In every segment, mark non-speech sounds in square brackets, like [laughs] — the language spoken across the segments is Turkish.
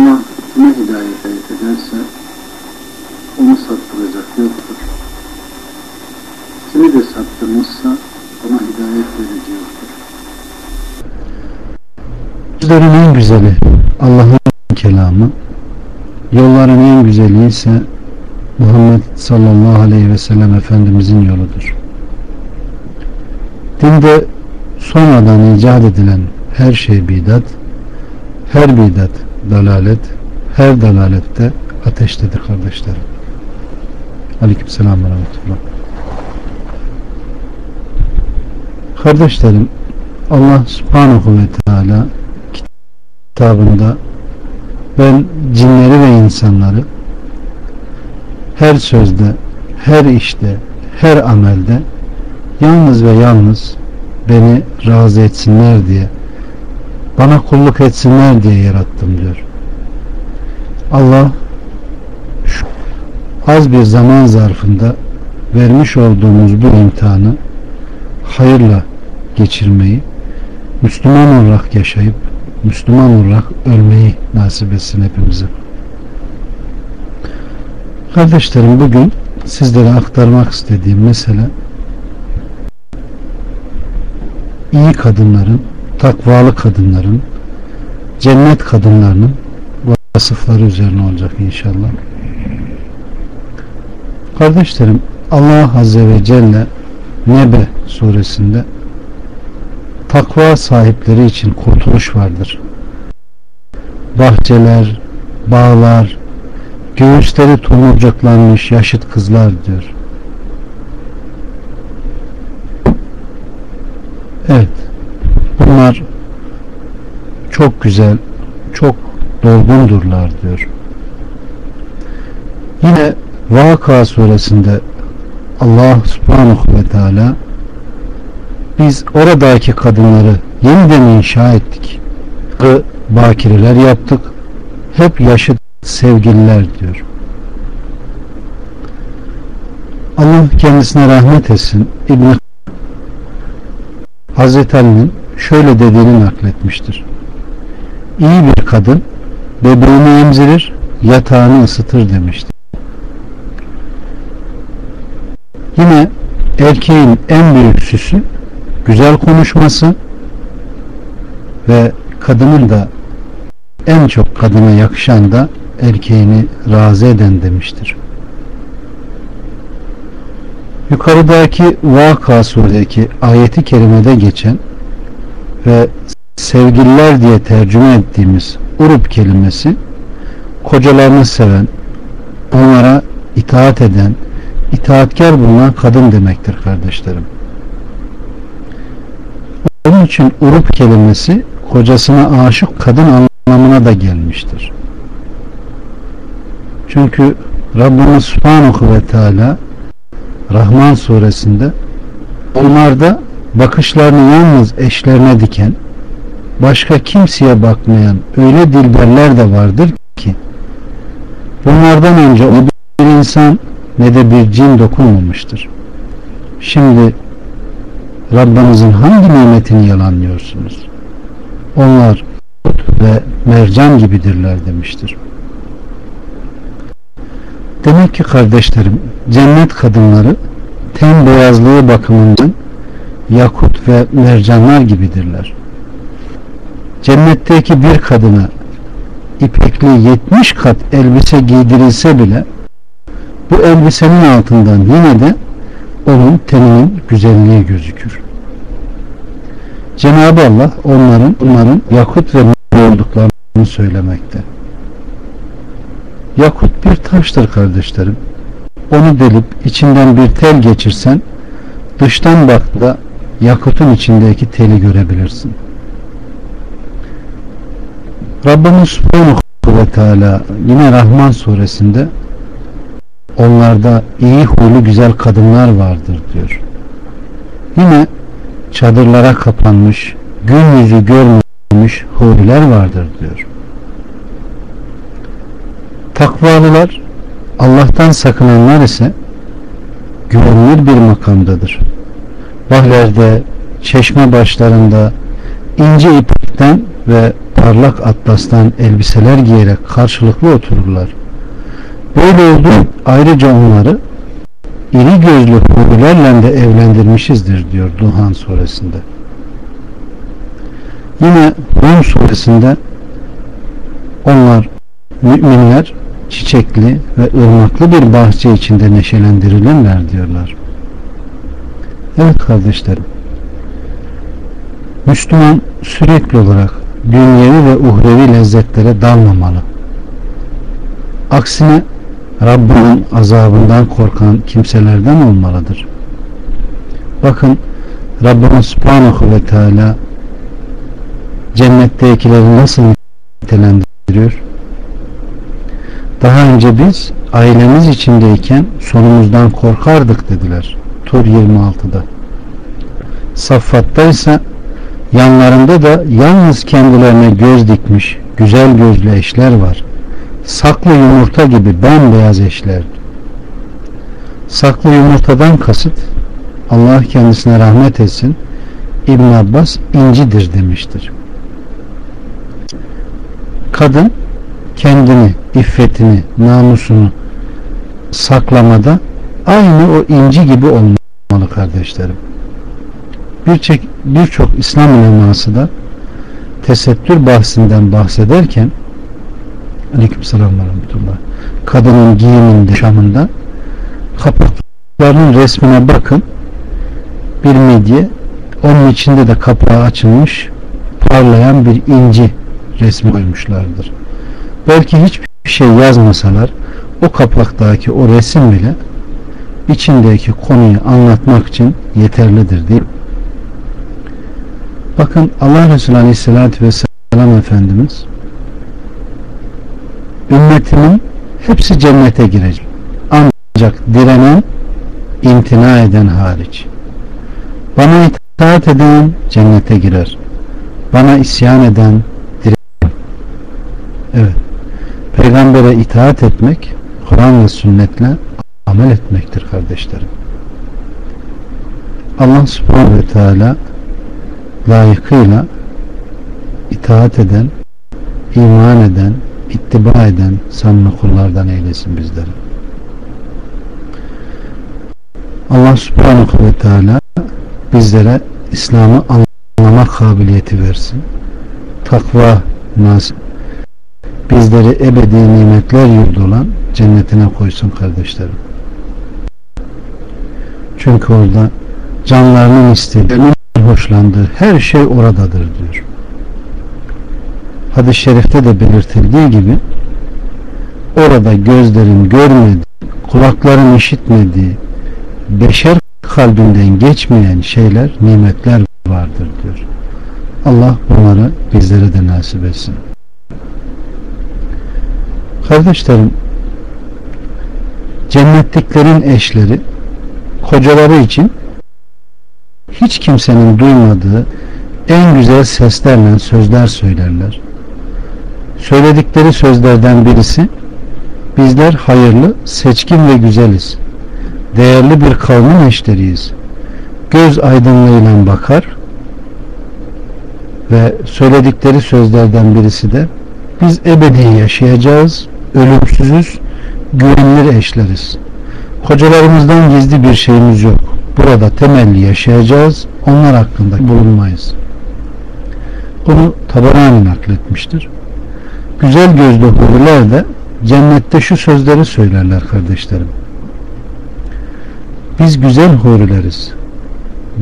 Allah kime hidayet ederse onu saptıracak yoktur. Kimi de saptırmışsa ona hidayet verici yoktur. Sözlerin en güzeli Allah'ın kelamı, yolların en güzeli ise Muhammed sallallahu aleyhi ve sellem Efendimizin yoludur. Dinde sonradan icat edilen her şey bidat, her bidat dalalet, her dalalette ateştedir kardeşlerim. Aleyküm selam ve. Kardeşlerim, Allah subhanahu ve teala kitabında ben cinleri ve insanları her sözde, her işte, her amelde yalnız ve yalnız beni razı etsinler diye bana kulluk etsinler diye yarattım diyor. Allah şu az bir zaman zarfında vermiş olduğumuz bu imtihanı hayırla geçirmeyi, Müslüman olarak yaşayıp Müslüman olarak ölmeyi nasip etsin hepimize. Kardeşlerim bugün sizlere aktarmak istediğim mesele iyi kadınların, takvalı kadınların, cennet kadınlarının vasıfları üzerine olacak inşallah. Kardeşlerim Allah Azze ve Celle Nebe suresinde takva sahipleri için kurtuluş vardır. Bahçeler, bağlar, göğüsleri tomurcaklanmış yaşıt kızlar diyor. Evet. Bunlar çok güzel, çok dolgundurlar diyor. Yine Vaka suresinde Allah subhanahu ve teala biz oradaki kadınları yeniden inşa ettik. Bakireler yaptık. Hep yaşıt sevgililer diyor. Allah kendisine rahmet etsin. İbn Hazreti Ali'nin şöyle dediğini nakletmiştir. İyi bir kadın bebeğini emzirir, yatağını ısıtır demiştir. Yine erkeğin en büyük süsü güzel konuşması ve kadının da en çok kadına yakışan da erkeğini razı eden demiştir. Yukarıdaki Vaka suredeki ayeti kerimede geçen ve sevgililer diye tercüme ettiğimiz urup kelimesi kocalarını seven, onlara itaat eden, itaatkar bulunan kadın demektir kardeşlerim. Onun için urup kelimesi kocasına aşık kadın anlamına da gelmiştir. Çünkü Rabbimiz Subhanahu ve Teala Rahman suresinde onlarda bakışlarını yalnız eşlerine diken başka kimseye bakmayan öyle dilberler de vardır ki bunlardan önce o bir insan ne de bir cin dokunmamıştır. Şimdi Rabbinizin hangi nimetini yalanlıyorsunuz? Onlar ve mercan gibidirler demiştir. Demek ki kardeşlerim cennet kadınları ten beyazlığı bakımından yakut ve mercanlar gibidirler. Cennetteki bir kadına ipekli 70 kat elbise giydirilse bile bu elbisenin altından yine de onun teninin güzelliği gözükür. Cenab-ı Allah onların onların yakut ve olduklarını söylemekte. Yakut bir taştır kardeşlerim. Onu delip içinden bir tel geçirsen dıştan baktığında yakutun içindeki teli görebilirsin. Rabbimiz Subhanahu ve Teala yine Rahman suresinde onlarda iyi huylu güzel kadınlar vardır diyor. Yine çadırlara kapanmış, gün yüzü görmemiş huriler vardır diyor. Takvalılar, Allah'tan sakınanlar ise güvenilir bir makamdadır. Bahlerde, çeşme başlarında ince ipekten ve parlak atlastan elbiseler giyerek karşılıklı otururlar. Böyle oldu ayrıca onları iri gözlü hurilerle de evlendirmişizdir diyor Duhan suresinde. Yine Rum suresinde onlar müminler çiçekli ve ırmaklı bir bahçe içinde neşelendirilirler diyorlar. Evet kardeşlerim. Müslüman sürekli olarak dünyevi ve uhrevi lezzetlere dalmamalı. Aksine Rabbinin azabından korkan kimselerden olmalıdır. Bakın Rabbimiz Subhanahu ve Teala cennettekileri nasıl nitelendiriyor? Daha önce biz ailemiz içindeyken sonumuzdan korkardık dediler. Tur 26'da. Saffat'ta ise yanlarında da yalnız kendilerine göz dikmiş güzel gözlü eşler var. Saklı yumurta gibi bembeyaz eşler. Saklı yumurtadan kasıt Allah kendisine rahmet etsin İbn Abbas incidir demiştir. Kadın kendini, iffetini, namusunu saklamada aynı o inci gibi olmalı kardeşlerim. Birçok birçok İslam uleması da tesettür bahsinden bahsederken Aleykümselam ve. Kadının giyiminde, şamında kapaklarının resmine bakın. Bir midye onun içinde de kapağı açılmış parlayan bir inci resmi koymuşlardır. Belki hiçbir şey yazmasalar o kapaktaki o resim bile içindeki konuyu anlatmak için yeterlidir değil? Bakın Allah Resulü Aleyhisselatü Vesselam Efendimiz ümmetimin hepsi cennete girecek. Ancak direnen imtina eden hariç. Bana itaat eden cennete girer. Bana isyan eden direnen. Evet. Peygambere itaat etmek Kur'an ve sünnetle amel etmektir kardeşlerim. Allah subhanahu ve teala layıkıyla itaat eden, iman eden, ittiba eden samimi kullardan eylesin bizleri. Allah subhanahu ve teala bizlere İslam'ı anlama kabiliyeti versin. Takva nasip. Bizleri ebedi nimetler yurdu olan cennetine koysun kardeşlerim. Çünkü orada canlarının istediği, hoşlandığı her şey oradadır diyor hadis-i şerifte de belirtildiği gibi orada gözlerin görmediği, kulakların işitmediği, beşer kalbinden geçmeyen şeyler, nimetler vardır diyor. Allah bunları bizlere de nasip etsin. Kardeşlerim, cennetliklerin eşleri, kocaları için hiç kimsenin duymadığı en güzel seslerle sözler söylerler söyledikleri sözlerden birisi bizler hayırlı, seçkin ve güzeliz. Değerli bir kavmin eşleriyiz. Göz aydınlığıyla bakar ve söyledikleri sözlerden birisi de biz ebedi yaşayacağız, ölümsüzüz, güvenilir eşleriz. Kocalarımızdan gizli bir şeyimiz yok. Burada temelli yaşayacağız, onlar hakkında bulunmayız. Bunu Tabarani nakletmiştir güzel gözlü huriler de cennette şu sözleri söylerler kardeşlerim. Biz güzel hurileriz.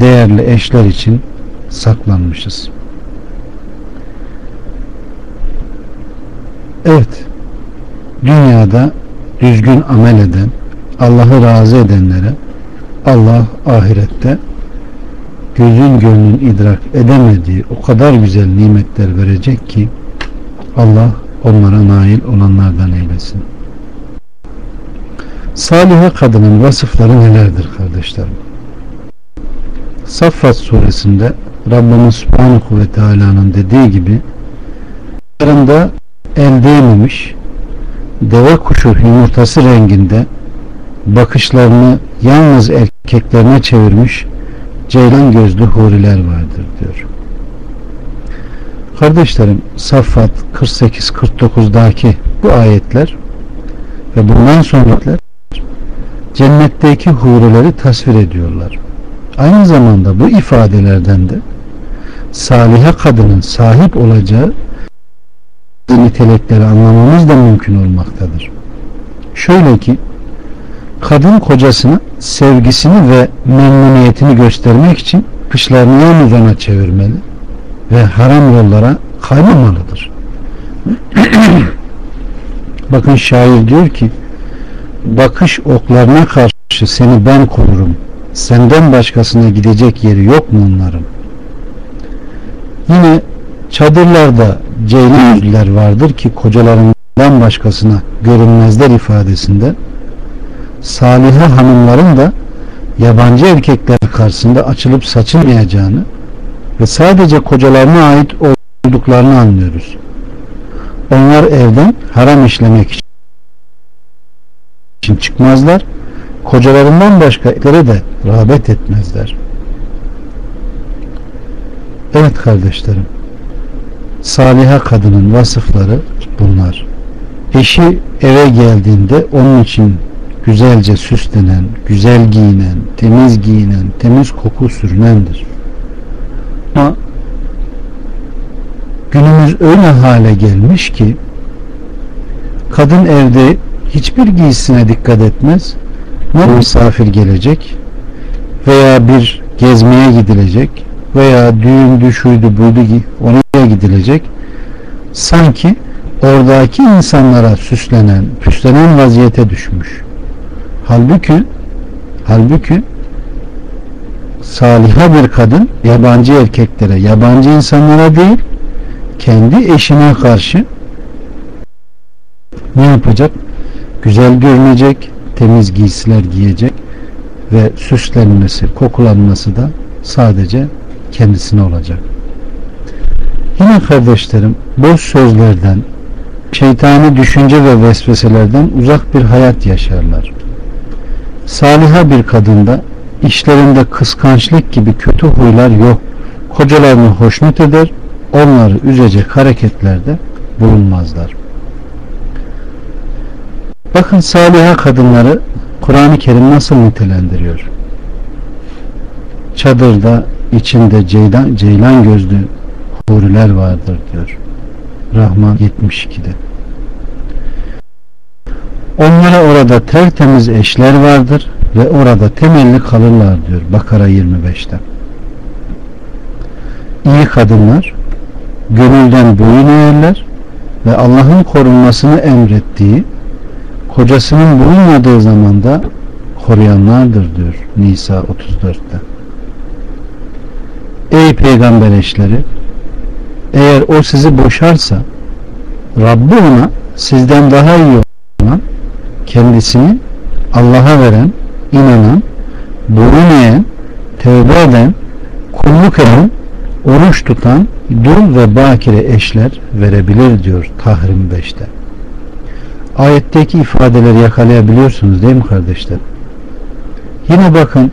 Değerli eşler için saklanmışız. Evet. Dünyada düzgün amel eden, Allah'ı razı edenlere Allah ahirette gözün gönlün idrak edemediği o kadar güzel nimetler verecek ki Allah onlara nail olanlardan eylesin. Salihe kadının vasıfları nelerdir kardeşlerim? Saffat suresinde Rabbimiz Subhanahu ve Teala'nın dediği gibi yanında el değmemiş deve kuşu yumurtası renginde bakışlarını yalnız erkeklerine çevirmiş ceylan gözlü huriler vardır diyor. Kardeşlerim Saffat 48-49'daki bu ayetler ve bundan sonrakiler cennetteki hurileri tasvir ediyorlar. Aynı zamanda bu ifadelerden de salihe kadının sahip olacağı nitelikleri anlamamız da mümkün olmaktadır. Şöyle ki kadın kocasına sevgisini ve memnuniyetini göstermek için kışlarını yalnız ona çevirmeli ve haram yollara kaymamalıdır. [clears throat] Bakın şair diyor ki bakış oklarına karşı seni ben korurum. Senden başkasına gidecek yeri yok mu onların? Yine çadırlarda ceylan yüzlüler vardır ki kocalarından başkasına görünmezler ifadesinde salihe hanımların da yabancı erkekler karşısında açılıp saçılmayacağını ve sadece kocalarına ait olduklarını anlıyoruz. Onlar evden haram işlemek için çıkmazlar. Kocalarından başka etlere de rağbet etmezler. Evet kardeşlerim. Saliha kadının vasıfları bunlar. Eşi eve geldiğinde onun için güzelce süslenen, güzel giyinen, temiz giyinen, temiz koku sürünendir. Ama günümüz öyle hale gelmiş ki kadın evde hiçbir giysisine dikkat etmez. Ne misafir gelecek veya bir gezmeye gidilecek veya düğündü şuydu buydu oraya gidilecek. Sanki oradaki insanlara süslenen, püslenen vaziyete düşmüş. Halbuki halbuki saliha bir kadın yabancı erkeklere, yabancı insanlara değil kendi eşine karşı ne yapacak? Güzel görünecek, temiz giysiler giyecek ve süslenmesi, kokulanması da sadece kendisine olacak. Yine kardeşlerim boş sözlerden, şeytani düşünce ve vesveselerden uzak bir hayat yaşarlar. Saliha bir kadında işlerinde kıskançlık gibi kötü huylar yok. Kocalarını hoşnut eder, onları üzecek hareketlerde bulunmazlar. Bakın saliha kadınları Kur'an-ı Kerim nasıl nitelendiriyor? Çadırda içinde ceylan, ceylan gözlü huriler vardır diyor. Rahman 72'de. Onlara orada tertemiz eşler vardır ve orada temelli kalırlar diyor Bakara 25'te. İyi kadınlar gönülden boyun eğerler ve Allah'ın korunmasını emrettiği kocasının bulunmadığı zamanda koruyanlardır diyor Nisa 34'te. Ey peygamber eşleri eğer o sizi boşarsa Rabbi ona sizden daha iyi olan kendisini Allah'a veren, inanan, boyun eğen, tövbe eden, kulluk eden, oruç tutan, dul ve bakire eşler verebilir diyor Tahrim 5'te. Ayetteki ifadeleri yakalayabiliyorsunuz değil mi kardeşler? Yine bakın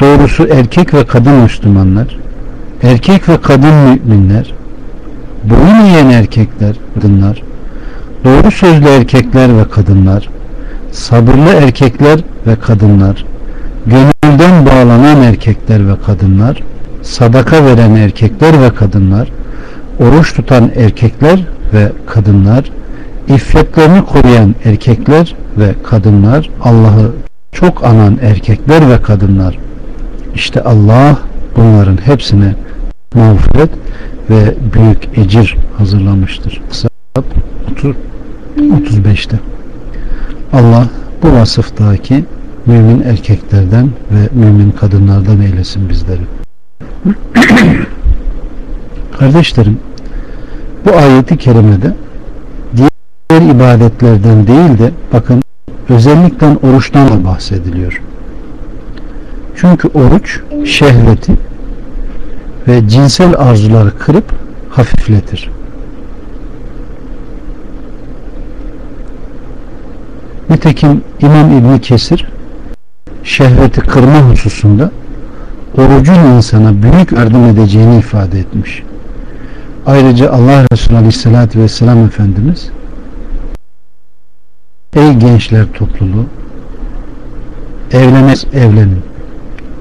doğrusu erkek ve kadın Müslümanlar, erkek ve kadın müminler, boyun eğen erkekler, kadınlar, doğru sözlü erkekler ve kadınlar, sabırlı erkekler ve kadınlar, gönülden bağlanan erkekler ve kadınlar, sadaka veren erkekler ve kadınlar, oruç tutan erkekler ve kadınlar, iffetlerini koruyan erkekler ve kadınlar, Allah'ı çok anan erkekler ve kadınlar. İşte Allah bunların hepsine mağfiret ve büyük ecir hazırlamıştır. 35'te. Allah bu vasıftaki mümin erkeklerden ve mümin kadınlardan eylesin bizleri. [coughs] Kardeşlerim bu ayeti kerimede diğer ibadetlerden değil de bakın özellikle oruçtan da bahsediliyor. Çünkü oruç şehveti ve cinsel arzuları kırıp hafifletir. Nitekim İmam İbni Kesir şehveti kırma hususunda orucun insana büyük yardım edeceğini ifade etmiş. Ayrıca Allah Resulü Aleyhisselatü Vesselam Efendimiz Ey gençler topluluğu evlenmez evlenin.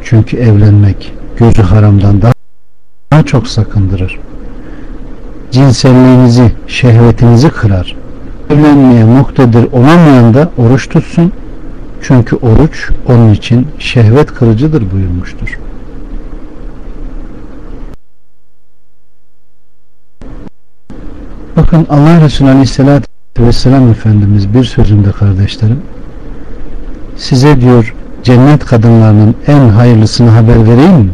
Çünkü evlenmek gözü haramdan daha, daha çok sakındırır. Cinselliğinizi, şehvetinizi kırar. Evlenmeye muktedir olamayan da oruç tutsun. Çünkü oruç onun için şehvet kırıcıdır buyurmuştur. Bakın Allah Resulü Aleyhisselatü Vesselam Efendimiz bir sözünde kardeşlerim size diyor cennet kadınlarının en hayırlısını haber vereyim mi?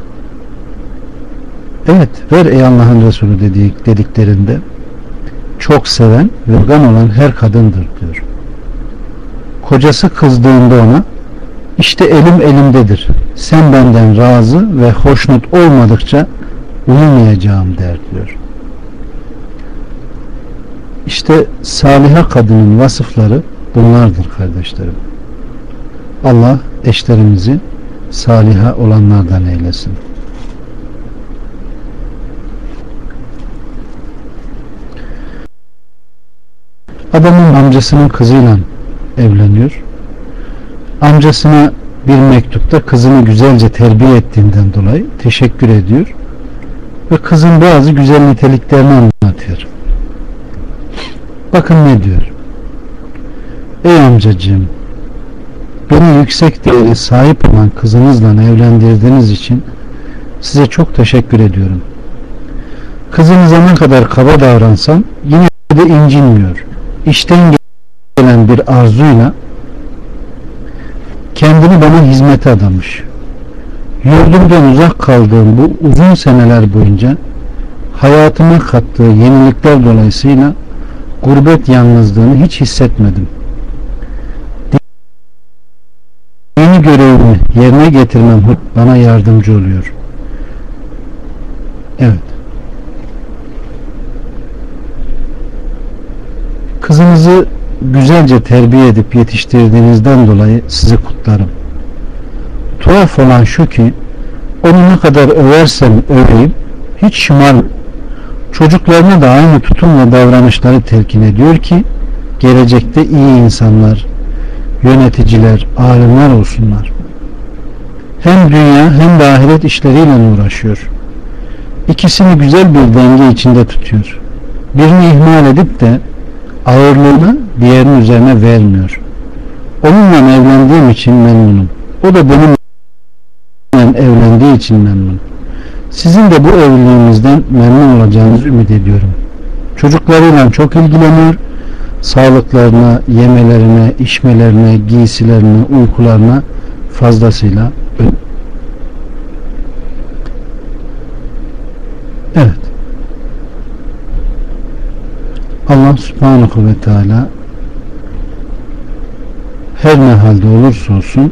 Evet ver ey Allah'ın Resulü dedik, dediklerinde çok seven ve organ olan her kadındır diyor. Kocası kızdığında ona işte elim elimdedir. Sen benden razı ve hoşnut olmadıkça uyumayacağım der diyor. İşte saliha kadının vasıfları bunlardır kardeşlerim. Allah eşlerimizi saliha olanlardan eylesin. Adamın amcasının kızıyla evleniyor. Amcasına bir mektupta kızını güzelce terbiye ettiğinden dolayı teşekkür ediyor. Ve kızın bazı güzel niteliklerini anlatıyor. Bakın ne diyor. Ey amcacığım beni yüksek değeri sahip olan kızınızla evlendirdiğiniz için size çok teşekkür ediyorum. Kızınıza ne kadar kaba davransam yine de incinmiyor. İşten gelen bir arzuyla kendini bana hizmete adamış. Yurdumdan uzak kaldığım bu uzun seneler boyunca hayatıma kattığı yenilikler dolayısıyla gurbet yalnızlığını hiç hissetmedim. Dini görevimi yerine getirmem bana yardımcı oluyor. Evet. Kızınızı güzelce terbiye edip yetiştirdiğinizden dolayı sizi kutlarım. Tuhaf olan şu ki onu ne kadar översem öveyim hiç şımar çocuklarına da aynı tutum ve davranışları telkin ediyor ki gelecekte iyi insanlar, yöneticiler, alimler olsunlar. Hem dünya hem de ahiret işleriyle uğraşıyor. İkisini güzel bir denge içinde tutuyor. Birini ihmal edip de ağırlığını diğerinin üzerine vermiyor. Onunla evlendiğim için memnunum. O da benimle evlendiği için memnun. Sizin de bu evliliğinizden memnun olacağınızı ümit ediyorum. Çocuklarıyla çok ilgileniyor. Sağlıklarına, yemelerine, içmelerine, giysilerine, uykularına fazlasıyla Evet. Allah subhanahu ve teala her ne halde olursa olsun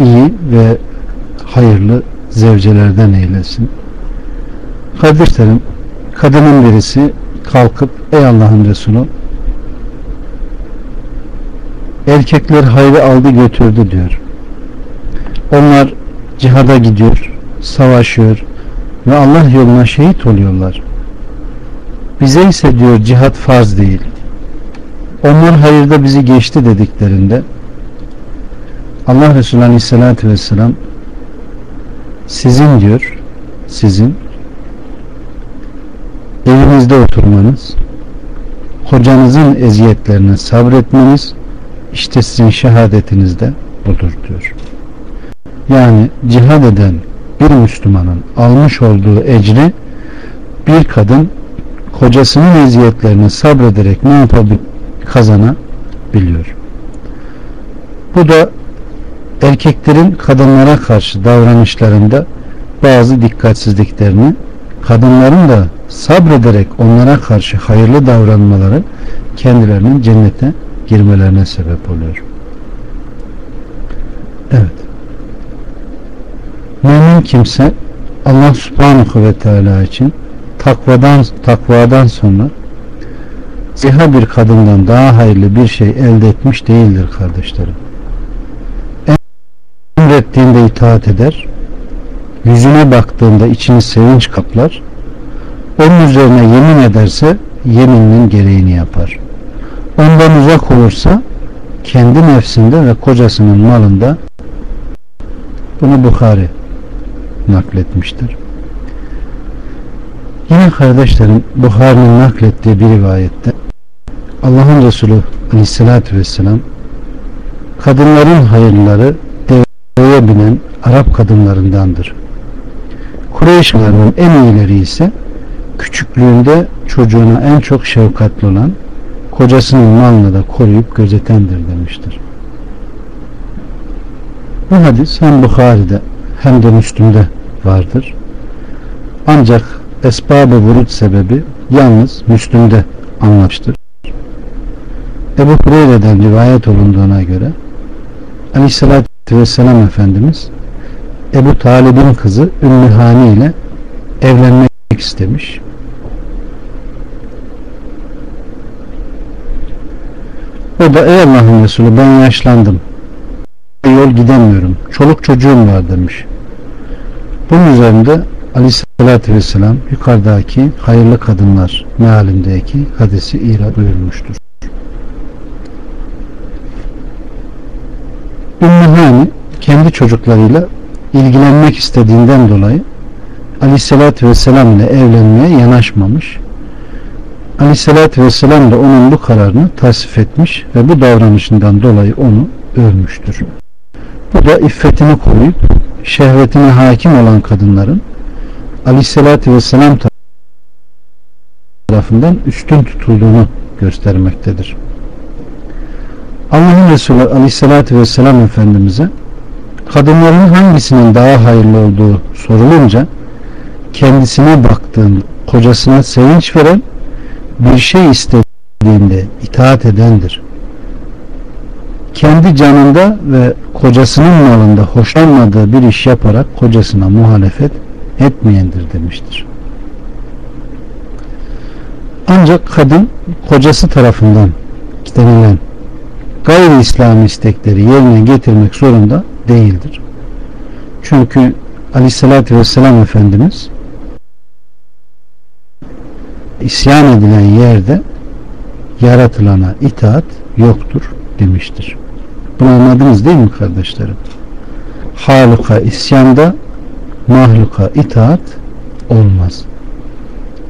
iyi ve hayırlı zevcelerden eylesin. Kardeşlerim kadının birisi kalkıp ey Allah'ın Resulü erkekler hayrı aldı götürdü diyor. Onlar cihada gidiyor, savaşıyor ve Allah yoluna şehit oluyorlar. Bize ise diyor cihat farz değil. Onlar hayırda bizi geçti dediklerinde Allah Resulü Aleyhisselatü Vesselam sizin diyor sizin evinizde oturmanız hocanızın eziyetlerine sabretmeniz işte sizin şehadetiniz de budur diyor. Yani cihad eden bir Müslümanın almış olduğu ecri bir kadın kocasının eziyetlerini sabrederek ne yapabilir? Kazanabiliyor. Bu da erkeklerin kadınlara karşı davranışlarında bazı dikkatsizliklerini kadınların da sabrederek onlara karşı hayırlı davranmaları kendilerinin cennete girmelerine sebep oluyor. Evet. Mümin kimse Allah subhanahu ve teala için takvadan, takvadan sonra ziha bir kadından daha hayırlı bir şey elde etmiş değildir kardeşlerim. Emrettiğinde itaat eder, yüzüne baktığında içini sevinç kaplar, onun üzerine yemin ederse yemininin gereğini yapar. Ondan uzak olursa kendi nefsinde ve kocasının malında bunu Bukhari nakletmiştir. Yine kardeşlerim Bukhari'nin naklettiği bir rivayette Allah'ın Resulü Aleyhisselatü Vesselam kadınların hayırları deveye binen Arap kadınlarındandır. Kureyşlerin en iyileri ise küçüklüğünde çocuğuna en çok şefkatli olan kocasının malını da koruyup gözetendir demiştir. Bu hadis hem Bukhari'de hem de Müslüm'de vardır. Ancak esbabı vurut sebebi yalnız Müslüm'de anlaştır. Ebu Hureyre'den rivayet olunduğuna göre Aleyhisselatü Vesselam Efendimiz Ebu Talib'in kızı Ümmü Hani ile evlenmek istemiş. O da ey Allah'ın Resulü ben yaşlandım. Yol gidemiyorum. Çoluk çocuğum var demiş. Bunun üzerinde Aleyhisselatü Vesselam yukarıdaki hayırlı kadınlar mealindeki hadisi ira buyurmuştur. Ümmü Hani kendi çocuklarıyla ilgilenmek istediğinden dolayı Aleyhisselatü Vesselam ile evlenmeye yanaşmamış. Aleyhisselatü Vesselam da onun bu kararını tasvip etmiş ve bu davranışından dolayı onu övmüştür. Bu da iffetini koruyup şehvetine hakim olan kadınların Aleyhisselatü Vesselam tarafından üstün tutulduğunu göstermektedir. Allah'ın Resulü Aleyhisselatü Vesselam Efendimiz'e kadınların hangisinin daha hayırlı olduğu sorulunca kendisine baktığında kocasına sevinç veren bir şey istediğinde itaat edendir. Kendi canında ve kocasının malında hoşlanmadığı bir iş yaparak kocasına muhalefet etmeyendir demiştir. Ancak kadın kocası tarafından denilen gayri İslami istekleri yerine getirmek zorunda değildir. Çünkü Aleyhisselatü Vesselam Efendimiz isyan edilen yerde yaratılana itaat yoktur demiştir. Bunu anladınız değil mi kardeşlerim? Haluka isyanda mahluka itaat olmaz.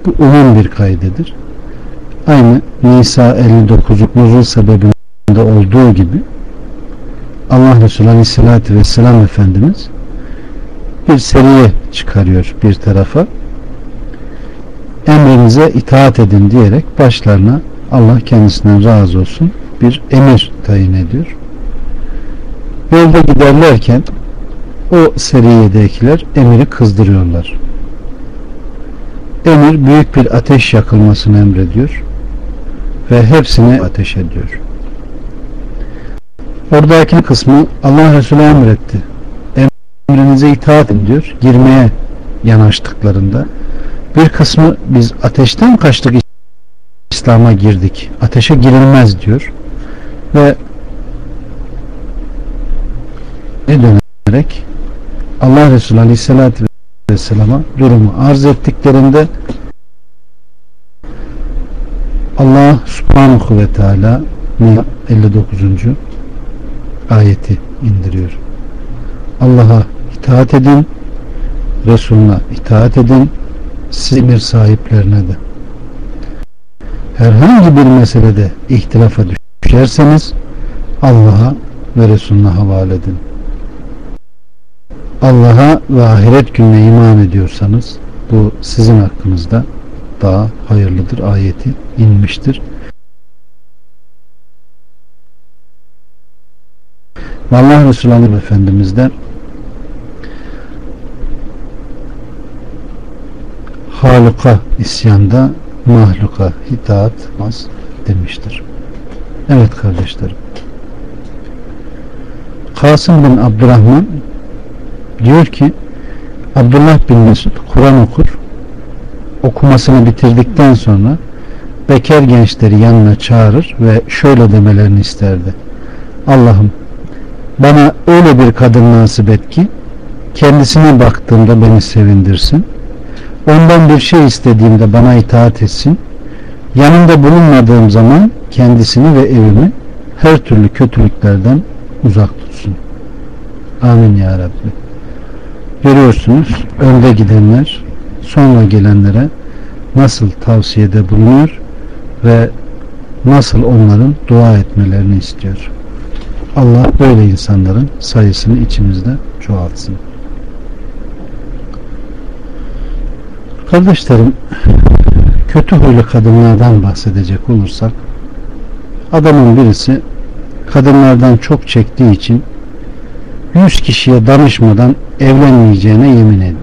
Bu umum bir kaydedir. Aynı Nisa 59 nuzul sebebinde olduğu gibi Allah Resulü Aleyhisselatü Vesselam Efendimiz bir seriye çıkarıyor bir tarafa emrinize itaat edin diyerek başlarına Allah kendisinden razı olsun bir emir tayin ediyor. Yolda giderlerken o seriyedekiler emiri kızdırıyorlar. Emir büyük bir ateş yakılmasını emrediyor ve hepsini ateş ediyor. Oradaki kısmı Allah Resulü emretti. Emrinize itaat edin diyor. Girmeye yanaştıklarında bir kısmı biz ateşten kaçtık İslam'a girdik. Ateşe girilmez diyor. Ve ne dönerek Allah Resulü Aleyhisselatü Vesselam'a durumu arz ettiklerinde Allah Subhanahu ve Teala 59. ayeti indiriyor. Allah'a itaat edin, Resuluna itaat edin, siz emir sahiplerine de. Herhangi bir meselede ihtilafa düşerseniz Allah'a ve Resulüne havale edin. Allah'a ve ahiret gününe iman ediyorsanız bu sizin hakkınızda daha hayırlıdır ayeti inmiştir. Allah Resulü Efendimiz'den Haluka isyanda mahluka itaat az demiştir. Evet kardeşlerim. Kasım bin Abdurrahman diyor ki Abdullah bin Mesud Kur'an okur okumasını bitirdikten sonra bekar gençleri yanına çağırır ve şöyle demelerini isterdi. Allah'ım bana öyle bir kadın nasip et ki kendisine baktığımda beni sevindirsin ondan bir şey istediğimde bana itaat etsin. Yanında bulunmadığım zaman kendisini ve evimi her türlü kötülüklerden uzak tutsun. Amin ya Rabbi. Görüyorsunuz önde gidenler sonra gelenlere nasıl tavsiyede bulunuyor ve nasıl onların dua etmelerini istiyor. Allah böyle insanların sayısını içimizde çoğaltsın. Kardeşlerim kötü huylu kadınlardan bahsedecek olursak adamın birisi kadınlardan çok çektiği için 100 kişiye danışmadan evlenmeyeceğine yemin edin.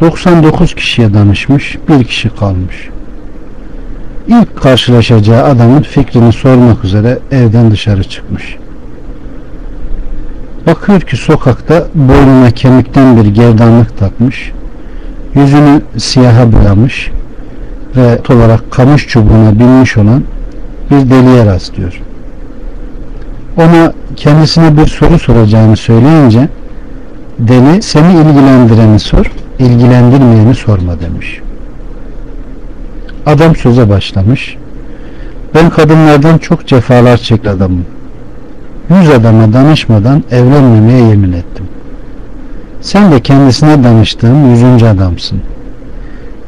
99 kişiye danışmış, bir kişi kalmış. İlk karşılaşacağı adamın fikrini sormak üzere evden dışarı çıkmış. Bakıyor ki sokakta boynuna kemikten bir gerdanlık takmış, yüzünü siyaha boyamış ve olarak kamış çubuğuna binmiş olan bir deliye rastlıyor. Ona kendisine bir soru soracağını söyleyince deli seni ilgilendireni sor, ilgilendirmeyeni sorma demiş. Adam söze başlamış. Ben kadınlardan çok cefalar çek adamım. Yüz adama danışmadan evlenmemeye yemin ettim. Sen de kendisine danıştığım yüzüncü adamsın.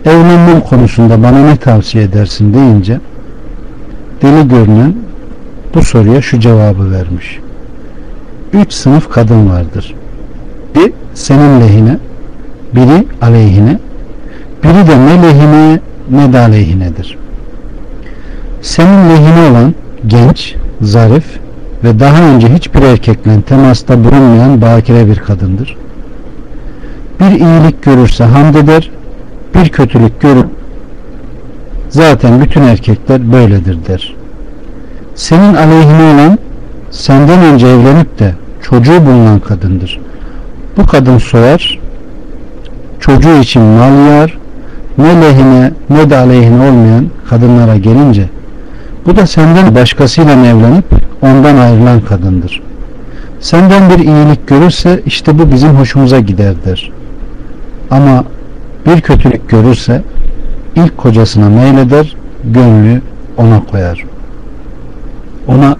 Evlenmem konusunda bana ne tavsiye edersin deyince deli görünen bu soruya şu cevabı vermiş. Üç sınıf kadın vardır. Bir senin lehine, biri aleyhine, biri de ne lehine ne de aleyhinedir. Senin lehine olan genç, zarif ve daha önce hiçbir erkekle temasta bulunmayan bakire bir kadındır. Bir iyilik görürse hamd eder, bir kötülük görür. Zaten bütün erkekler böyledir der. Senin aleyhine olan senden önce evlenip de çocuğu bulunan kadındır. Bu kadın soyar, çocuğu için mal yar, ne lehine ne de aleyhine olmayan kadınlara gelince bu da senden başkasıyla evlenip ondan ayrılan kadındır. Senden bir iyilik görürse işte bu bizim hoşumuza gider der. Ama bir kötülük görürse ilk kocasına meyleder, gönlü ona koyar. Ona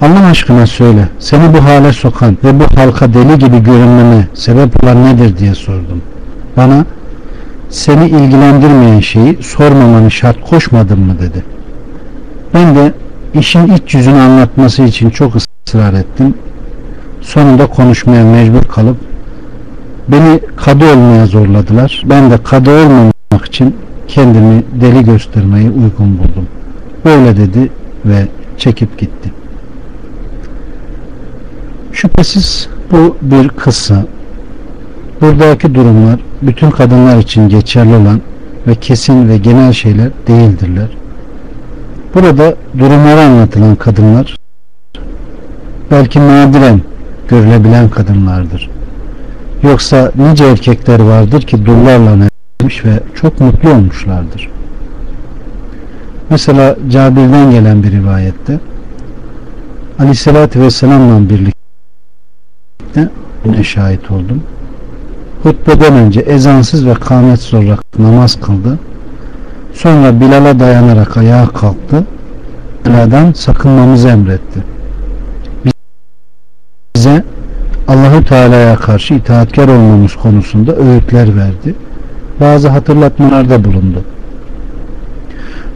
Allah aşkına söyle seni bu hale sokan ve bu halka deli gibi görünmeme sebep olan nedir diye sordum. Bana seni ilgilendirmeyen şeyi sormamanı şart koşmadın mı dedi. Ben de işin iç yüzünü anlatması için çok ısrar ettim. Sonunda konuşmaya mecbur kalıp beni kadı olmaya zorladılar. Ben de kadı olmamak için kendimi deli göstermeyi uygun buldum. Böyle dedi ve çekip gitti. Şüphesiz bu bir kıssa. Buradaki durumlar bütün kadınlar için geçerli olan ve kesin ve genel şeyler değildirler. Burada durumları anlatılan kadınlar belki nadiren görülebilen kadınlardır. Yoksa nice erkekler vardır ki dullarla evlenmiş ve çok mutlu olmuşlardır. Mesela Cabir'den gelen bir rivayette Aleyhisselatü Vesselam'la birlikte ne şahit oldum. Hutbeden önce ezansız ve kâmet olarak namaz kıldı. Sonra Bilal'a dayanarak ayağa kalktı. Bilal'den sakınmamızı emretti. Bize Allahu Teala'ya karşı itaatkar olmamız konusunda öğütler verdi. Bazı hatırlatmalarda bulundu.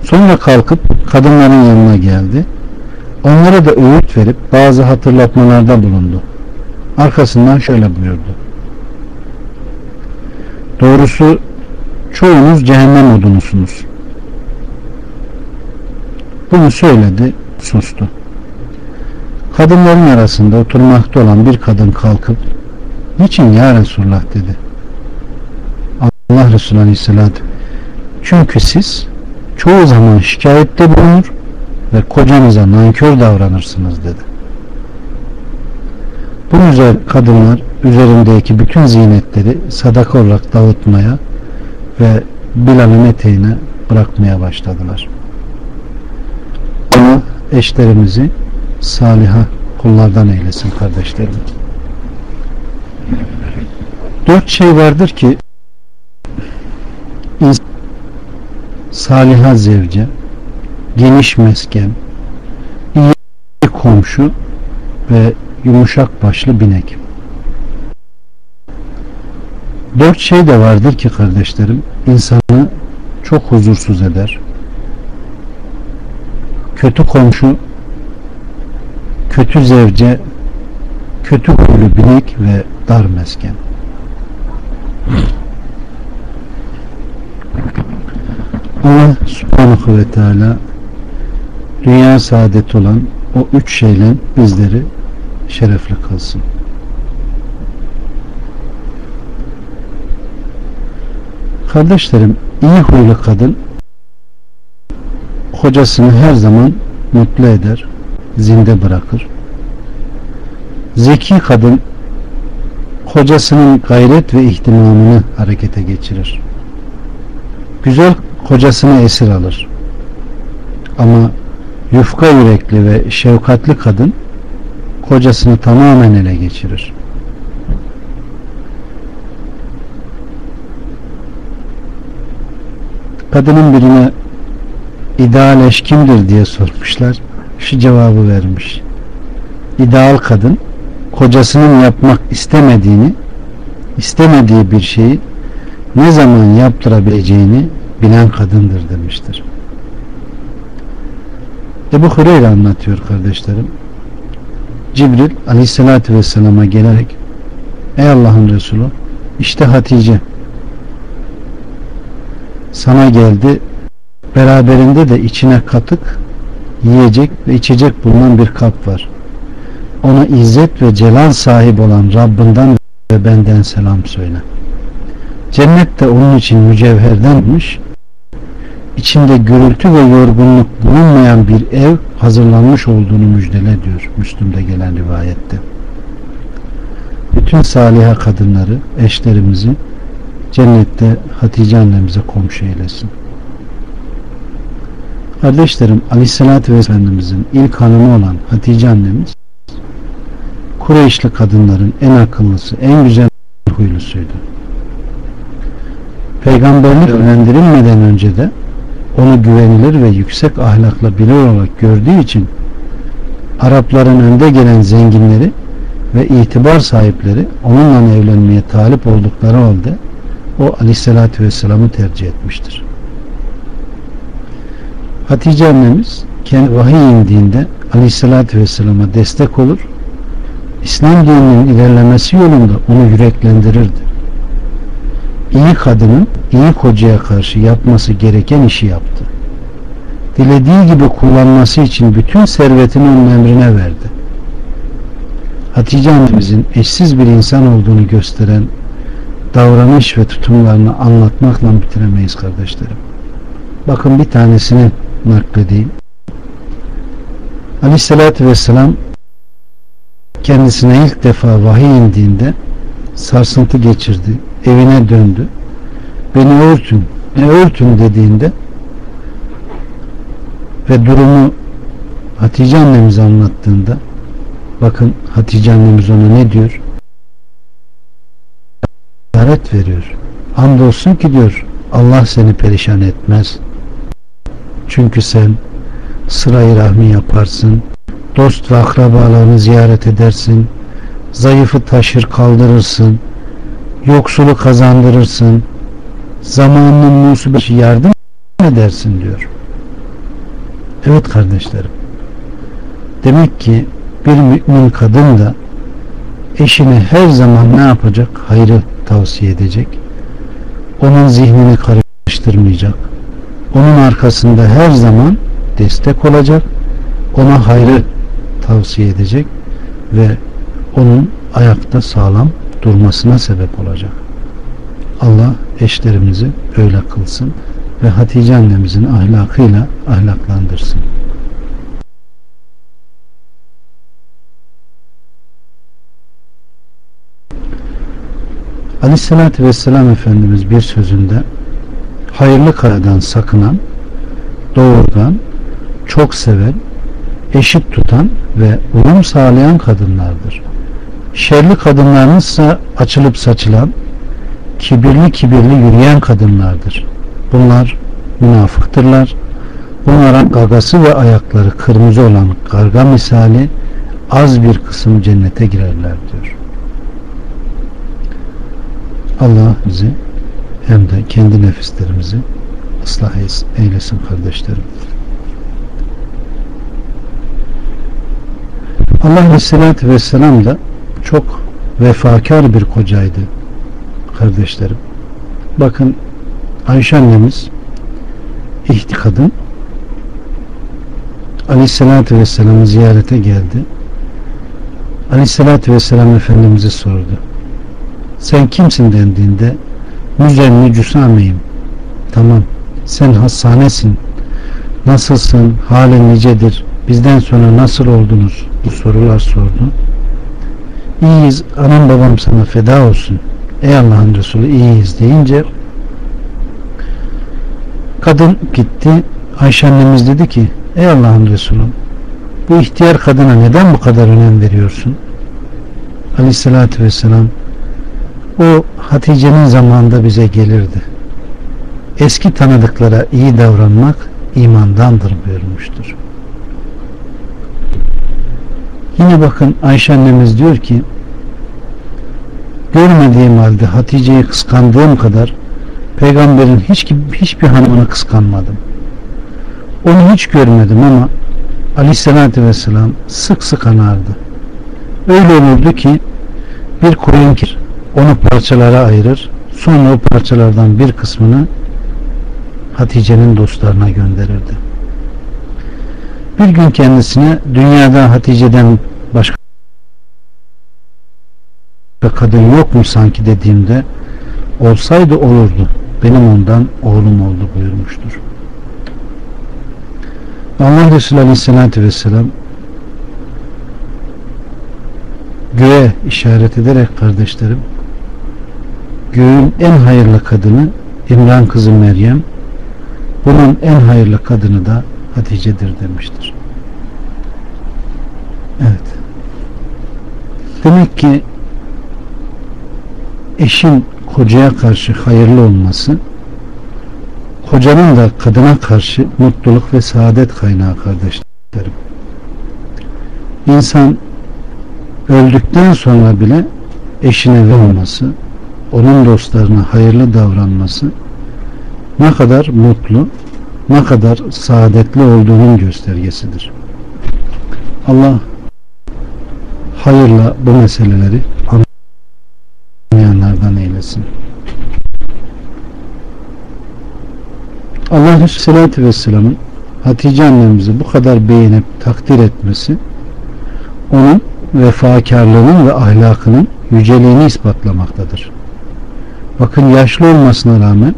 Sonra kalkıp kadınların yanına geldi. Onlara da öğüt verip bazı hatırlatmalarda bulundu. Arkasından şöyle buyurdu. Doğrusu çoğunuz cehennem odunusunuz. Bunu söyledi, sustu. Kadınların arasında oturmakta olan bir kadın kalkıp niçin ya Resulullah dedi. Allah Resulü Aleyhisselatü çünkü siz çoğu zaman şikayette bulunur ve kocanıza nankör davranırsınız dedi. Bu üzere kadınlar üzerindeki bütün zinetleri sadaka olarak dağıtmaya ve Bilal'in eteğine bırakmaya başladılar. Allah eşlerimizi saliha kullardan eylesin kardeşlerim. Dört şey vardır ki saliha zevce, geniş mesken, iyi komşu ve yumuşak başlı binek. Dört şey de vardır ki kardeşlerim insanı çok huzursuz eder. Kötü komşu, kötü zevce, kötü huylu binek ve dar mesken. Allah subhanahu ve teala dünya saadet olan o üç şeyle bizleri şerefli kılsın. Kardeşlerim iyi huylu kadın kocasını her zaman mutlu eder, zinde bırakır. Zeki kadın kocasının gayret ve ihtimamını harekete geçirir. Güzel kocasını esir alır. Ama yufka yürekli ve şefkatli kadın kocasını tamamen ele geçirir. Kadının birine ideal eş kimdir diye sormuşlar. Şu cevabı vermiş. İdeal kadın kocasının yapmak istemediğini istemediği bir şeyi ne zaman yaptırabileceğini bilen kadındır demiştir. Ebu Hureyre anlatıyor kardeşlerim. Cibril aleyhissalatü vesselama gelerek Ey Allah'ın Resulü işte Hatice sana geldi beraberinde de içine katık yiyecek ve içecek bulunan bir kap var. Ona izzet ve celal sahip olan Rabbinden ve benden selam söyle. Cennet de onun için mücevherdenmiş. İçinde gürültü ve yorgunluk bulunmayan bir ev hazırlanmış olduğunu müjdele diyor Müslüm'de gelen rivayette. Bütün saliha kadınları, eşlerimizi cennette Hatice annemize komşu eylesin. Kardeşlerim Aleyhisselatü Vesselam'ın ilk hanımı olan Hatice annemiz Kureyşli kadınların en akıllısı, en güzel huylusuydu. Peygamberlik öğrendirilmeden önce de onu güvenilir ve yüksek ahlakla biri olarak gördüğü için Arapların önde gelen zenginleri ve itibar sahipleri onunla evlenmeye talip oldukları halde o aleyhissalatü vesselam'ı tercih etmiştir. Hatice annemiz kendi vahiy indiğinde aleyhissalatü vesselama destek olur İslam dininin ilerlemesi yolunda onu yüreklendirirdi. İyi kadının iyi kocaya karşı yapması gereken işi yaptı. Dilediği gibi kullanması için bütün servetini onun emrine verdi. Hatice annemizin eşsiz bir insan olduğunu gösteren davranış ve tutumlarını anlatmakla bitiremeyiz kardeşlerim. Bakın bir tanesini nakledeyim. Aleyhissalatü vesselam kendisine ilk defa vahiy indiğinde sarsıntı geçirdi. Evine döndü. Beni örtün, ne örtün dediğinde ve durumu Hatice annemize anlattığında bakın Hatice annemiz ona ne diyor? İşaret veriyor. Andolsun ki diyor Allah seni perişan etmez. Çünkü sen sırayı rahmi yaparsın, dost ve akrabalarını ziyaret edersin, zayıfı taşır kaldırırsın, yoksulu kazandırırsın, zamanının musibeti yardım edersin diyor. Evet kardeşlerim. Demek ki bir mümin kadın da eşine her zaman ne yapacak? Hayrı tavsiye edecek. Onun zihnini karıştırmayacak. Onun arkasında her zaman destek olacak. Ona hayrı tavsiye edecek ve onun ayakta sağlam durmasına sebep olacak. Allah eşlerimizi öyle kılsın ve Hatice annemizin ahlakıyla ahlaklandırsın. Aleyhissalatü Vesselam Efendimiz bir sözünde hayırlı karadan sakınan, doğurgan, çok seven, eşit tutan ve uyum sağlayan kadınlardır. Şerli kadınlarınızsa açılıp saçılan, kibirli kibirli yürüyen kadınlardır. Bunlar münafıktırlar. Bunların gagası ve ayakları kırmızı olan karga misali az bir kısım cennete girerler diyor. Allah bizi hem de kendi nefislerimizi ıslah eylesin kardeşlerim. Allah Aleyhisselatü Vesselam da çok vefakar bir kocaydı kardeşlerim. Bakın Ayşe annemiz ihti kadın Aleyhisselatü Vesselam'ı ziyarete geldi. Aleyhisselatü Vesselam Efendimiz'e sordu. Sen kimsin dendiğinde Müzenni Cüsame'yim. Tamam sen hastanesin. Nasılsın? Halin nicedir? Bizden sonra nasıl oldunuz? Bu sorular sordu. İyiyiz. Anam babam sana feda olsun. Ey Allah'ın Resulü iyiyiz deyince kadın gitti. Ayşe annemiz dedi ki Ey Allah'ın Resulü bu ihtiyar kadına neden bu kadar önem veriyorsun? Aleyhissalatü vesselam o Hatice'nin zamanında bize gelirdi. Eski tanıdıklara iyi davranmak imandandır buyurmuştur. Yine bakın Ayşe annemiz diyor ki görmediğim halde Hatice'yi kıskandığım kadar peygamberin hiç, hiçbir hanımını kıskanmadım. Onu hiç görmedim ama aleyhissalatü vesselam sık sık anardı. Öyle olurdu ki bir koyun onu parçalara ayırır sonra o parçalardan bir kısmını Hatice'nin dostlarına gönderirdi. Bir gün kendisine dünyada Hatice'den başka kadın yok mu sanki dediğimde olsaydı olurdu. Benim ondan oğlum oldu buyurmuştur. Allah Resulü Aleyhisselatü Vesselam göğe işaret ederek kardeşlerim göğün en hayırlı kadını İmran kızı Meryem bunun en hayırlı kadını da Hatice'dir demiştir. Evet. Demek ki eşin kocaya karşı hayırlı olması kocanın da kadına karşı mutluluk ve saadet kaynağı kardeşlerim. İnsan öldükten sonra bile eşine olması, onun dostlarına hayırlı davranması ne kadar mutlu, ne kadar saadetli olduğunun göstergesidir. Allah hayırla bu meseleleri anlayanlardan eylesin. Allah Resulü Vesselam'ın Hatice annemizi bu kadar beğenip takdir etmesi onun vefakarlığının ve ahlakının yüceliğini ispatlamaktadır. Bakın yaşlı olmasına rağmen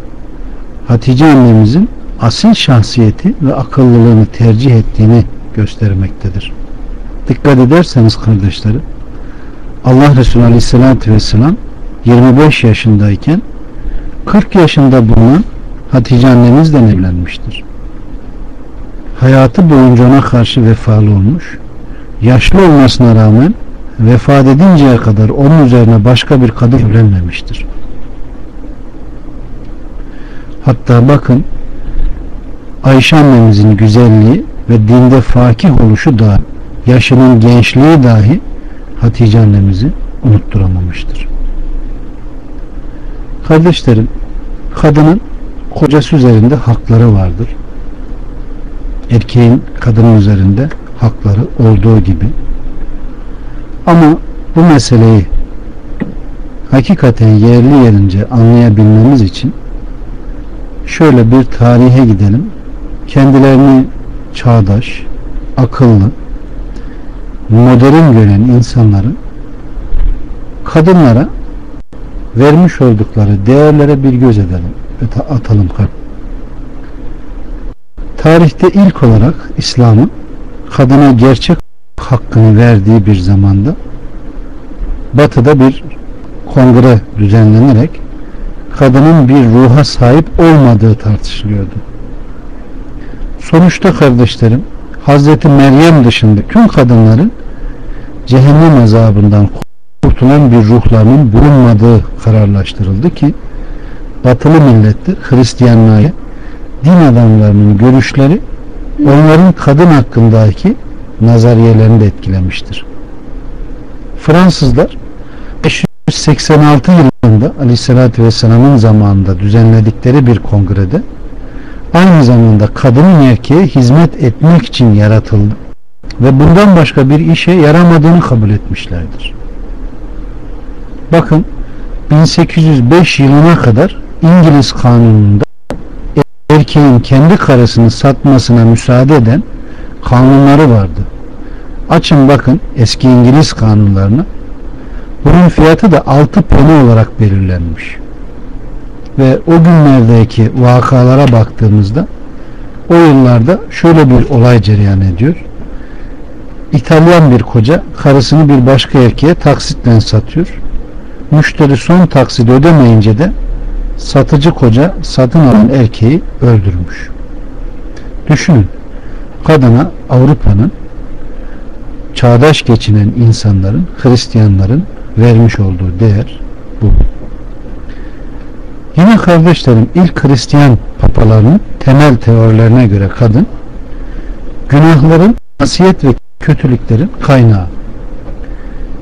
Hatice annemizin asil şahsiyeti ve akıllılığını tercih ettiğini göstermektedir. Dikkat ederseniz kardeşlerim Allah Resulü Aleyhisselatü Vesselam 25 yaşındayken 40 yaşında bulunan Hatice annemizle evlenmiştir. Hayatı boyunca ona karşı vefalı olmuş, yaşlı olmasına rağmen vefat edinceye kadar onun üzerine başka bir kadın evlenmemiştir. Hatta bakın Ayşe annemizin güzelliği ve dinde fakih oluşu da yaşının gençliği dahi Hatice annemizi unutturamamıştır. Kardeşlerim, kadının kocası üzerinde hakları vardır. Erkeğin kadının üzerinde hakları olduğu gibi. Ama bu meseleyi hakikaten yerli yerince anlayabilmemiz için şöyle bir tarihe gidelim. Kendilerini çağdaş, akıllı, modern gören insanların kadınlara vermiş oldukları değerlere bir göz edelim ve atalım kalp. Tarihte ilk olarak İslam'ın kadına gerçek hakkını verdiği bir zamanda batıda bir kongre düzenlenerek kadının bir ruha sahip olmadığı tartışılıyordu. Sonuçta kardeşlerim Hazreti Meryem dışında tüm kadınların cehennem azabından kurtulan bir ruhlarının bulunmadığı kararlaştırıldı ki batılı milletler Hristiyanlığa din adamlarının görüşleri onların kadın hakkındaki nazariyelerini de etkilemiştir. Fransızlar 586 yılında Aleyhisselatü Vesselam'ın zamanında düzenledikleri bir kongrede aynı zamanda kadının erkeğe hizmet etmek için yaratıldı ve bundan başka bir işe yaramadığını kabul etmişlerdir. Bakın 1805 yılına kadar İngiliz kanununda erkeğin kendi karısını satmasına müsaade eden kanunları vardı. Açın bakın eski İngiliz kanunlarını. Bunun fiyatı da 6 peni olarak belirlenmiş. Ve o günlerdeki vakalara baktığımızda o yıllarda şöyle bir olay cereyan ediyor. İtalyan bir koca karısını bir başka erkeğe taksitle satıyor. Müşteri son taksidi ödemeyince de satıcı koca satın alan erkeği öldürmüş. Düşünün kadına Avrupa'nın çağdaş geçinen insanların, Hristiyanların vermiş olduğu değer bu. Yine kardeşlerim ilk Hristiyan papalarının temel teorilerine göre kadın günahların, asiyet ve kötülüklerin kaynağı.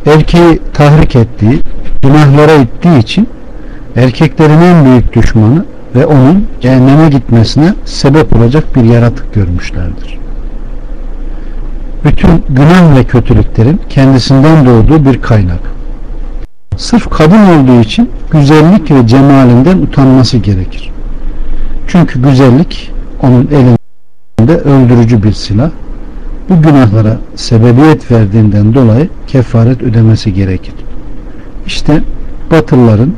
Erkeği tahrik ettiği, günahlara ittiği için erkeklerin en büyük düşmanı ve onun cehenneme gitmesine sebep olacak bir yaratık görmüşlerdir. Bütün günah ve kötülüklerin kendisinden doğduğu bir kaynak. Sırf kadın olduğu için güzellik ve cemalinden utanması gerekir. Çünkü güzellik onun elinde öldürücü bir silah. Bu günahlara sebebiyet verdiğinden dolayı kefaret ödemesi gerekir. İşte Batılıların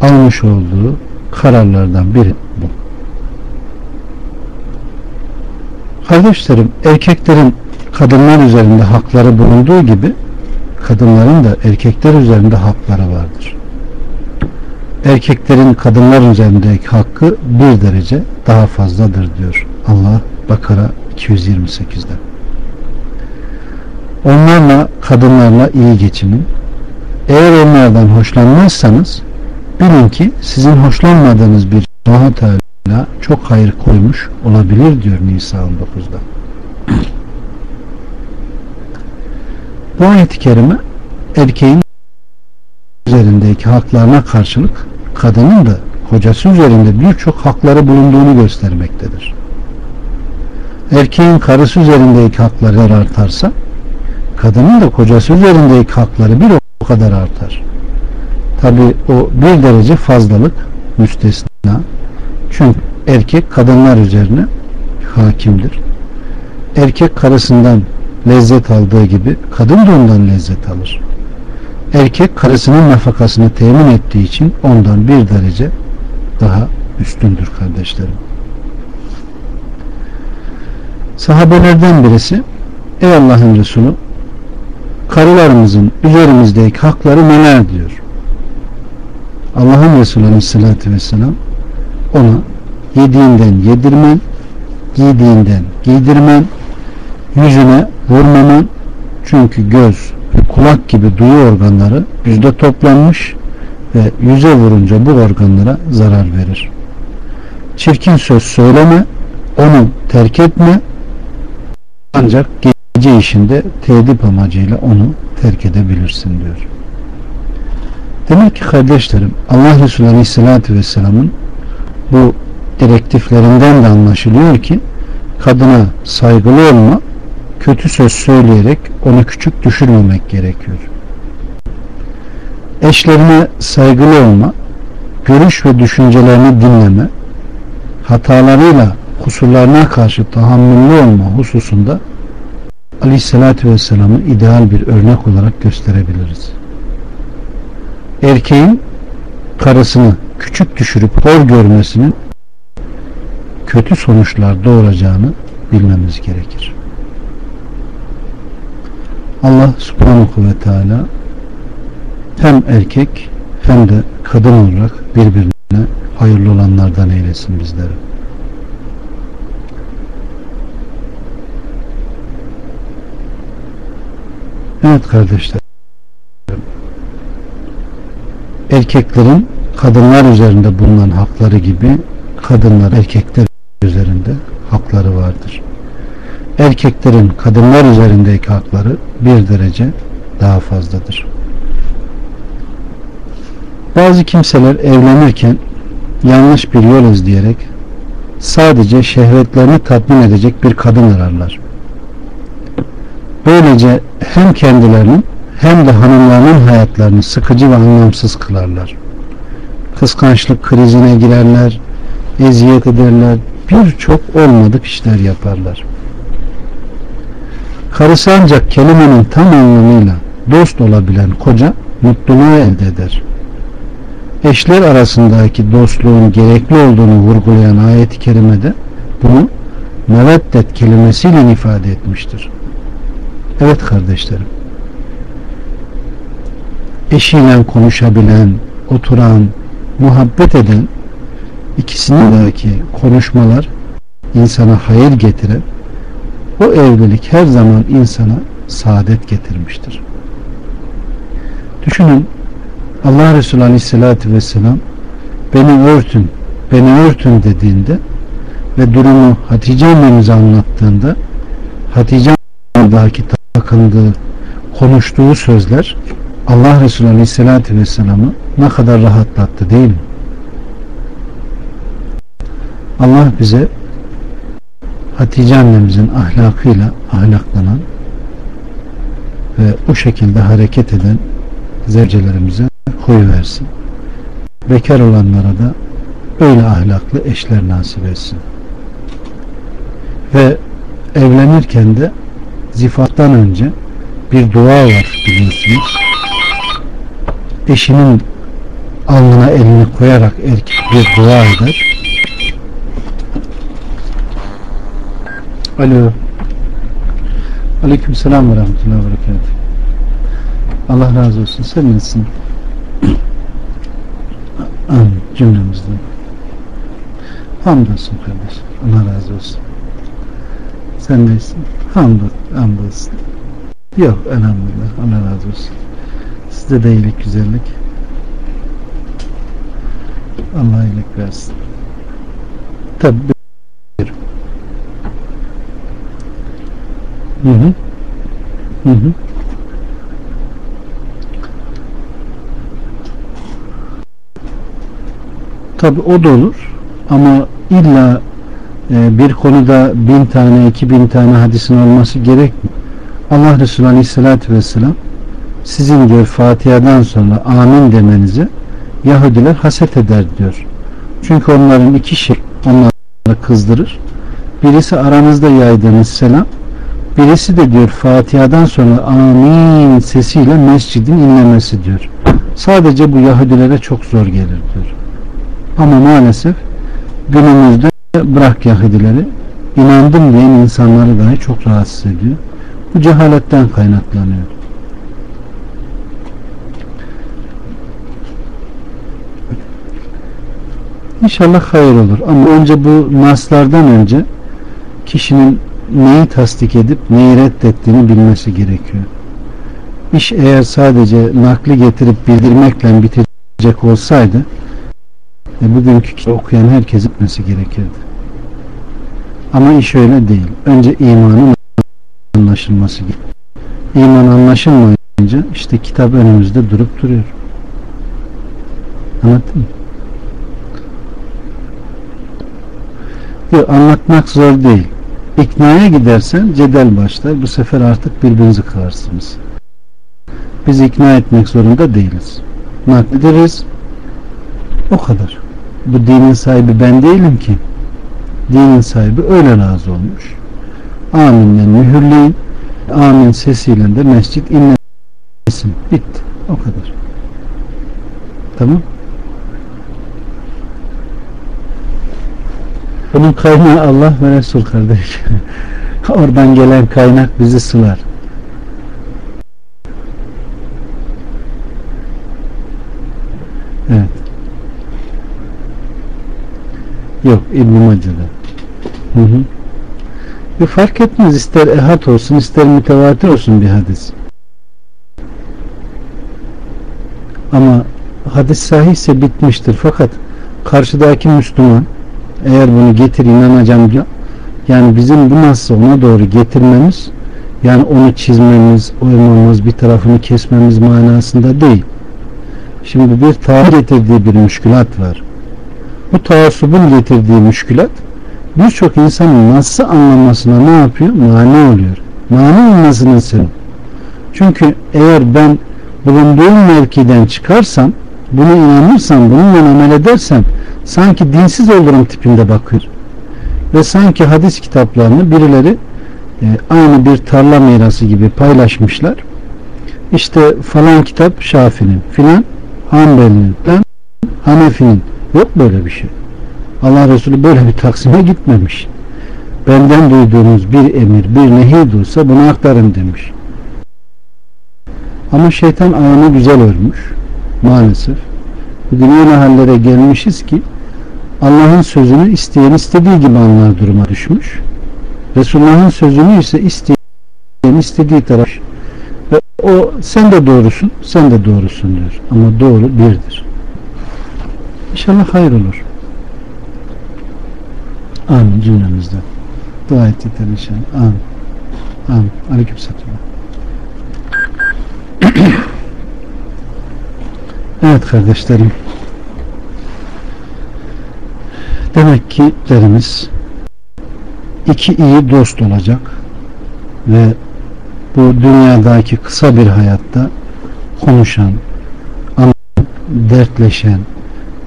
almış olduğu kararlardan biri bu. Kardeşlerim, erkeklerin kadınlar üzerinde hakları bulunduğu gibi kadınların da erkekler üzerinde hakları vardır. Erkeklerin kadınlar üzerindeki hakkı bir derece daha fazladır diyor Allah Bakara 228'de. Onlarla kadınlarla iyi geçinin. Eğer onlardan hoşlanmazsanız bilin ki sizin hoşlanmadığınız bir allah Teala çok hayır koymuş olabilir diyor Nisa 19'da. Bu ayet-i kerime erkeğin üzerindeki haklarına karşılık kadının da kocası üzerinde birçok hakları bulunduğunu göstermektedir. Erkeğin karısı üzerindeki hakları artarsa kadının da kocası üzerindeki hakları bir o kadar artar. Tabi o bir derece fazlalık müstesna. Çünkü erkek kadınlar üzerine hakimdir. Erkek karısından lezzet aldığı gibi kadın da ondan lezzet alır. Erkek karısının nafakasını temin ettiği için ondan bir derece daha üstündür kardeşlerim. Sahabelerden birisi Ey Allah'ın Resulü karılarımızın üzerimizdeki hakları neler diyor. Allah'ın Resulü Aleyhisselatü Vesselam ona yediğinden yedirmen, giydiğinden giydirmen, yüzüne vurmaman çünkü göz ve kulak gibi duyu organları yüzde toplanmış ve yüze vurunca bu organlara zarar verir. Çirkin söz söyleme, onu terk etme ancak gece işinde tedip amacıyla onu terk edebilirsin diyor. Demek ki kardeşlerim Allah Resulü Aleyhisselatü Vesselam'ın bu direktiflerinden de anlaşılıyor ki kadına saygılı olma kötü söz söyleyerek onu küçük düşürmemek gerekiyor. Eşlerine saygılı olma, görüş ve düşüncelerini dinleme, hatalarıyla kusurlarına karşı tahammüllü olma hususunda Aleyhisselatü Vesselam'ı ideal bir örnek olarak gösterebiliriz. Erkeğin karısını küçük düşürüp hor görmesinin kötü sonuçlar doğuracağını bilmemiz gerekir. Allah subhanahu ve teala hem erkek hem de kadın olarak birbirine hayırlı olanlardan eylesin bizleri. Evet kardeşler. Erkeklerin kadınlar üzerinde bulunan hakları gibi kadınlar erkekler üzerinde hakları vardır. Erkeklerin kadınlar üzerindeki hakları bir derece daha fazladır. Bazı kimseler evlenirken yanlış bir yol izleyerek sadece şehvetlerini tatmin edecek bir kadın ararlar. Böylece hem kendilerinin hem de hanımlarının hayatlarını sıkıcı ve anlamsız kılarlar. Kıskançlık krizine girerler, eziyet ederler, birçok olmadık işler yaparlar. Karısı ancak kelimenin tam anlamıyla dost olabilen koca mutluluğu elde eder. Eşler arasındaki dostluğun gerekli olduğunu vurgulayan ayet-i kerimede bunu meveddet kelimesiyle ifade etmiştir. Evet kardeşlerim. Eşiyle konuşabilen, oturan, muhabbet eden ikisinin arasındaki konuşmalar insana hayır getiren o evlilik her zaman insana saadet getirmiştir. Düşünün Allah Resulü Aleyhisselatü Vesselam beni örtün, beni örtün dediğinde ve durumu Hatice annemize anlattığında Hatice annemizdeki takındığı, konuştuğu sözler Allah Resulü Aleyhisselatü Vesselam'ı ne kadar rahatlattı değil mi? Allah bize Hatice annemizin ahlakıyla ahlaklanan ve o şekilde hareket eden zevcelerimize huy versin. Bekar olanlara da öyle ahlaklı eşler nasip etsin. Ve evlenirken de zifattan önce bir dua var biliyorsunuz. Eşinin alnına elini koyarak erkek bir dua eder. Alo. Aleyküm selam ve rahmetullahi ve. Allah razı olsun. Sen nesin? [clears throat] Cümlemizden. Hamdolsun kardeş. Allah razı olsun. Sen neysin? Hamdol, hamdolsun. Yok elhamdülillah. Allah razı olsun. Sizde de iyilik, güzellik. Allah iyilik versin. Tabi Hı hı. Hı hı. Tabi o da olur ama illa e, bir konuda bin tane iki bin tane hadisin olması gerekmiyor. Allah Resulü Aleyhisselatü Vesselam sizin diyor Fatiha'dan sonra amin demenizi Yahudiler haset eder diyor. Çünkü onların iki şey onları kızdırır. Birisi aranızda yaydığınız selam Birisi de diyor Fatiha'dan sonra amin sesiyle mescidin inlemesi diyor. Sadece bu Yahudilere çok zor gelir diyor. Ama maalesef günümüzde bırak Yahudileri inandım diyen insanları dahi çok rahatsız ediyor. Bu cehaletten kaynaklanıyor. İnşallah hayır olur. Ama önce bu naslardan önce kişinin neyi tasdik edip neyi reddettiğini bilmesi gerekiyor. İş eğer sadece nakli getirip bildirmekle bitecek olsaydı e, bugünkü okuyan herkes etmesi gerekirdi. Ama iş öyle değil. Önce imanın anlaşılması gerekiyor. İman anlaşılmayınca işte kitap önümüzde durup duruyor. Anladın mı? Yok anlatmak zor değil. İknaya gidersen cedel başlar. Bu sefer artık birbirinizi kırarsınız. Biz ikna etmek zorunda değiliz. Naklederiz. O kadar. Bu dinin sahibi ben değilim ki. Dinin sahibi öyle razı olmuş. Aminle mühürleyin. Amin sesiyle de mescit inlesin. Bitti. O kadar. Tamam. Bunun kaynağı Allah ve Resul kardeş. [laughs] Oradan gelen kaynak bizi sular. Evet. Yok İbn-i Mace'de. Hı hı. Bir fark etmez ister ehat olsun ister mütevatir olsun bir hadis. Ama hadis sahihse bitmiştir. Fakat karşıdaki Müslüman eğer bunu getir inanacağım diyor. Yani bizim bu nasıl ona doğru getirmemiz yani onu çizmemiz, oymamız, bir tarafını kesmemiz manasında değil. Şimdi bir tağ getirdiği bir müşkülat var. Bu taassubun getirdiği müşkülat birçok insanın nasıl anlamasına ne yapıyor? Mani oluyor. Mani olmasının sebebi. Çünkü eğer ben bulunduğum mevkiden çıkarsam bunu inanırsam, bununla amel edersem sanki dinsiz olurum tipinde bakıyor. Ve sanki hadis kitaplarını birileri e, aynı bir tarla mirası gibi paylaşmışlar. İşte falan kitap Şafi'nin, filan Hanbeli'nin, Hanefi'nin. Yok böyle bir şey. Allah Resulü böyle bir taksime gitmemiş. Benden duyduğunuz bir emir, bir nehi duysa bunu aktarın demiş. Ama şeytan ayağını güzel örmüş. Maalesef. Bugün öyle hallere gelmişiz ki Allah'ın sözünü isteyen istediği gibi anlar duruma düşmüş. Resulullah'ın sözünü ise isteyen istediği taraf ve o sen de doğrusun, sen de doğrusun diyor. Ama doğru birdir. İnşallah hayır olur. Amin cümlemizden. Dua et yeter inşallah. Amin. Amin. Aleyküm selam. [clears throat] evet kardeşlerim. Demek ki derimiz iki iyi dost olacak ve bu dünyadaki kısa bir hayatta konuşan, dertleşen,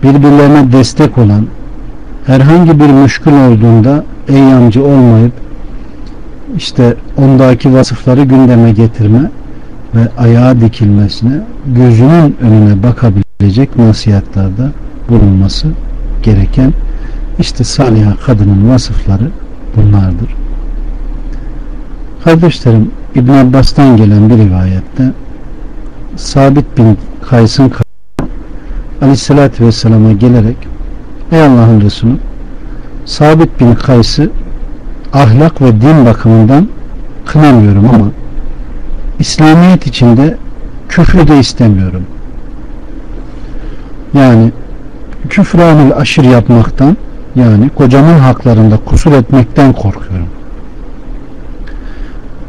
birbirlerine destek olan, herhangi bir müşkül olduğunda eyyamcı olmayıp işte ondaki vasıfları gündeme getirme ve ayağa dikilmesine gözünün önüne bakabilecek nasihatlerde bulunması gereken işte salih kadının vasıfları bunlardır. Kardeşlerim İbn Abbas'tan gelen bir rivayette Sabit bin Kays'ın Aleyhisselatü Vesselam'a gelerek Ey Allah'ın Resulü Sabit bin Kays'ı ahlak ve din bakımından kınamıyorum ama İslamiyet içinde küfrü de istemiyorum. Yani küfranı aşır yapmaktan yani kocamın haklarında kusur etmekten korkuyorum.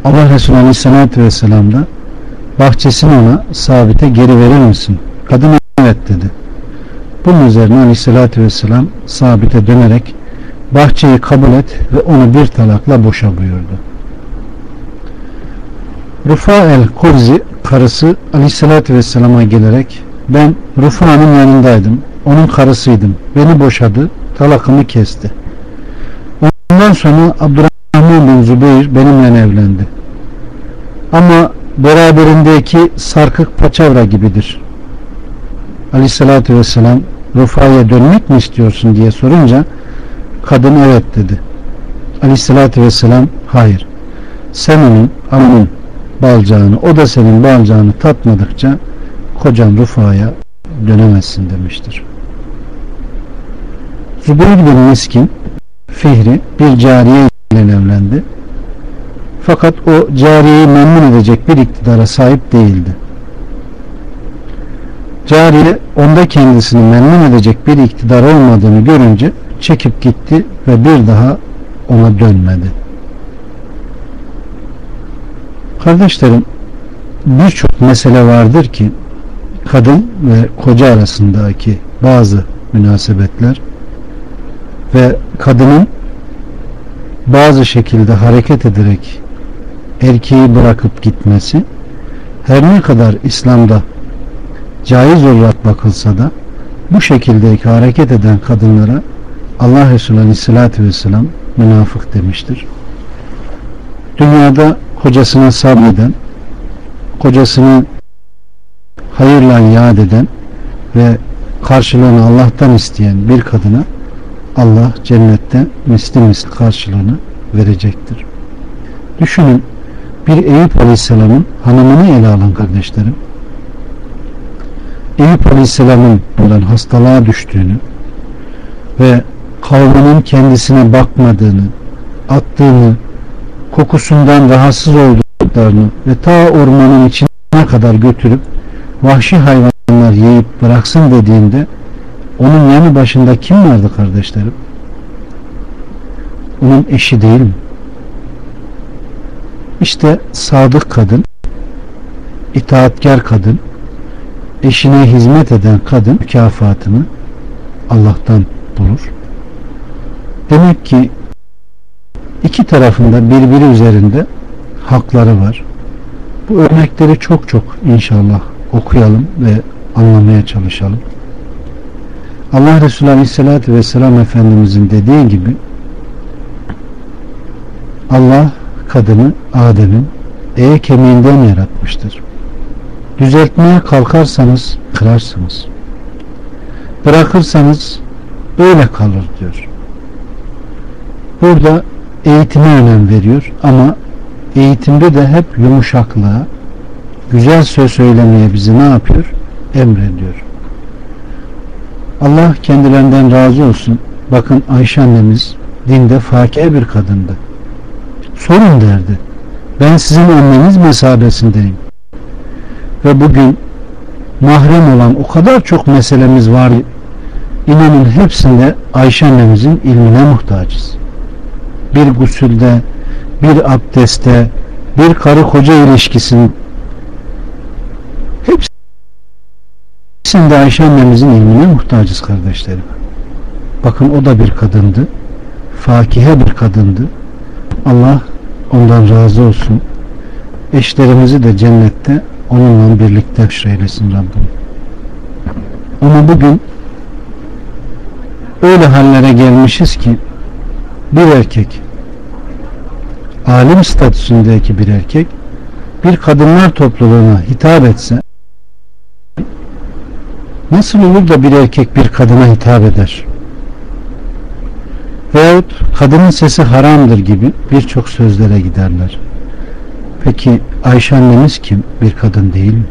Allah Resulü Aleyhisselatü Vesselam da bahçesini ona sabite geri verir misin? Kadın evet dedi. Bunun üzerine Aleyhisselatü Vesselam sabite dönerek bahçeyi kabul et ve onu bir talakla boşa buyurdu. Rufa el Kurzi karısı Aleyhisselatü Vesselam'a gelerek ben Rufa'nın yanındaydım. Onun karısıydım. Beni boşadı. Talakımı kesti. Ondan sonra Abdurrahman bin Zübeyir benimle evlendi. Ama beraberindeki sarkık paçavra gibidir. Aleyhissalatü vesselam Rufa'ya dönmek mi istiyorsun diye sorunca kadın evet dedi. Aleyhissalatü vesselam hayır. Sen onun anın balcağını o da senin balcağını tatmadıkça kocan Rufa'ya dönemezsin demiştir. Zübeyir bin Miskin Fihri bir cariye ile evlendi. Fakat o cariyeyi memnun edecek bir iktidara sahip değildi. Cariye onda kendisini memnun edecek bir iktidar olmadığını görünce çekip gitti ve bir daha ona dönmedi. Kardeşlerim birçok mesele vardır ki kadın ve koca arasındaki bazı münasebetler ve kadının bazı şekilde hareket ederek erkeği bırakıp gitmesi her ne kadar İslam'da caiz olarak bakılsa da bu şekildeki hareket eden kadınlara Allah Resulü Aleyhisselatü Vesselam münafık demiştir. Dünyada kocasına sabreden, kocasını hayırla yad eden ve karşılığını Allah'tan isteyen bir kadına Allah cennette misli misli karşılığını verecektir. Düşünün bir Eyüp Aleyhisselam'ın hanımını ele alın kardeşlerim. Eyüp Aleyhisselam'ın bundan hastalığa düştüğünü ve kavminin kendisine bakmadığını, attığını, kokusundan rahatsız olduklarını ve ta ormanın içine kadar götürüp vahşi hayvanlara insanlar yiyip bıraksın dediğinde onun yanı başında kim vardı kardeşlerim? Onun eşi değil mi? İşte sadık kadın, itaatkar kadın, eşine hizmet eden kadın mükafatını Allah'tan bulur. Demek ki iki tarafında birbiri üzerinde hakları var. Bu örnekleri çok çok inşallah okuyalım ve anlamaya çalışalım. Allah Resulü Aleyhisselatü Vesselam Efendimizin dediği gibi Allah kadını Adem'in e kemiğinden yaratmıştır. Düzeltmeye kalkarsanız kırarsınız. Bırakırsanız öyle kalır diyor. Burada eğitime önem veriyor ama eğitimde de hep yumuşaklığa, güzel söz söylemeye bizi ne yapıyor? Emrediyor. Allah kendilerinden razı olsun. Bakın Ayşe annemiz dinde fakir bir kadındı. Sorun derdi. Ben sizin anneniz mesabesindeyim. Ve bugün mahrem olan o kadar çok meselemiz var. İnanın hepsinde Ayşe annemizin ilmine muhtacız. Bir gusülde, bir abdeste, bir karı koca ilişkisinin hepsinde Ayşe annemizin ilmine muhtacız kardeşlerim. Bakın o da bir kadındı. Fakihe bir kadındı. Allah ondan razı olsun. Eşlerimizi de cennette onunla birlikte eylesin Rabbim. Ama bugün öyle hallere gelmişiz ki bir erkek alim statüsündeki bir erkek bir kadınlar topluluğuna hitap etse nasıl olur da bir erkek bir kadına hitap eder? Veyahut kadının sesi haramdır gibi birçok sözlere giderler. Peki Ayşe annemiz kim? Bir kadın değil mi?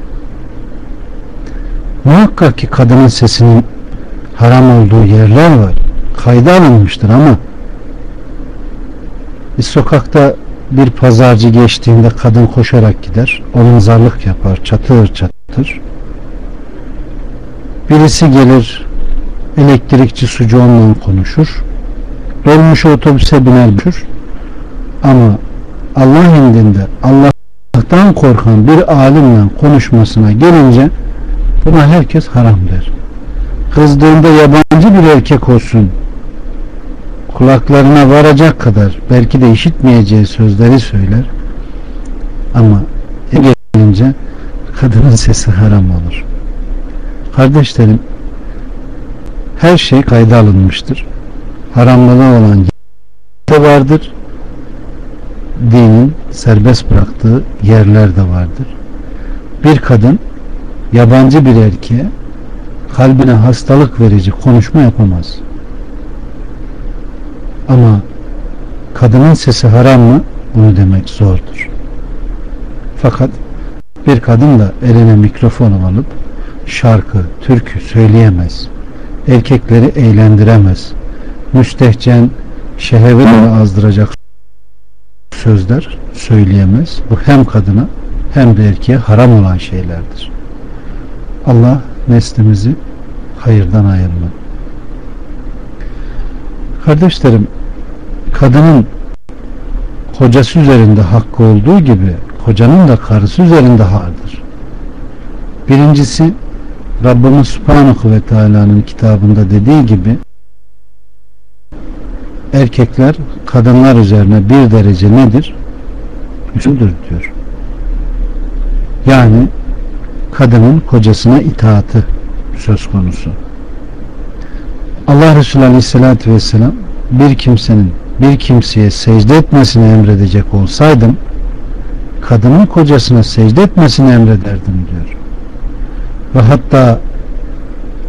Muhakkak ki kadının sesinin haram olduğu yerler var. Kayda alınmıştır ama bir sokakta bir pazarcı geçtiğinde kadın koşarak gider. Onun zarlık yapar. Çatır çatır. Birisi gelir elektrikçi sucu onunla konuşur. Dolmuş otobüse biner düşür. Ama Allah indinde Allah'tan korkan bir alimle konuşmasına gelince buna herkes haram der. Kızdığında yabancı bir erkek olsun kulaklarına varacak kadar belki de işitmeyeceği sözleri söyler ama gelince kadının sesi haram olur. Kardeşlerim her şey kayda alınmıştır. Haramlığa olan de vardır. Dinin serbest bıraktığı yerler de vardır. Bir kadın yabancı bir erkeğe kalbine hastalık verici konuşma yapamaz. Ama kadının sesi haram mı? Bunu demek zordur. Fakat bir kadın da eline mikrofonu alıp şarkı, türkü söyleyemez. Erkekleri eğlendiremez. Müstehcen, şehvetleri azdıracak sözler söyleyemez. Bu hem kadına hem de erkeğe haram olan şeylerdir. Allah neslimizi hayırdan ayırma. Kardeşlerim, kadının kocası üzerinde hakkı olduğu gibi kocanın da karısı üzerinde vardır. Birincisi Rabbimiz Subhanahu ve Teala'nın kitabında dediği gibi erkekler kadınlar üzerine bir derece nedir? Üstündür diyor. Yani kadının kocasına itaatı söz konusu. Allah Resulü Aleyhisselatü Vesselam bir kimsenin bir kimseye secde etmesini emredecek olsaydım kadının kocasına secde etmesini emrederdim diyor. Ve hatta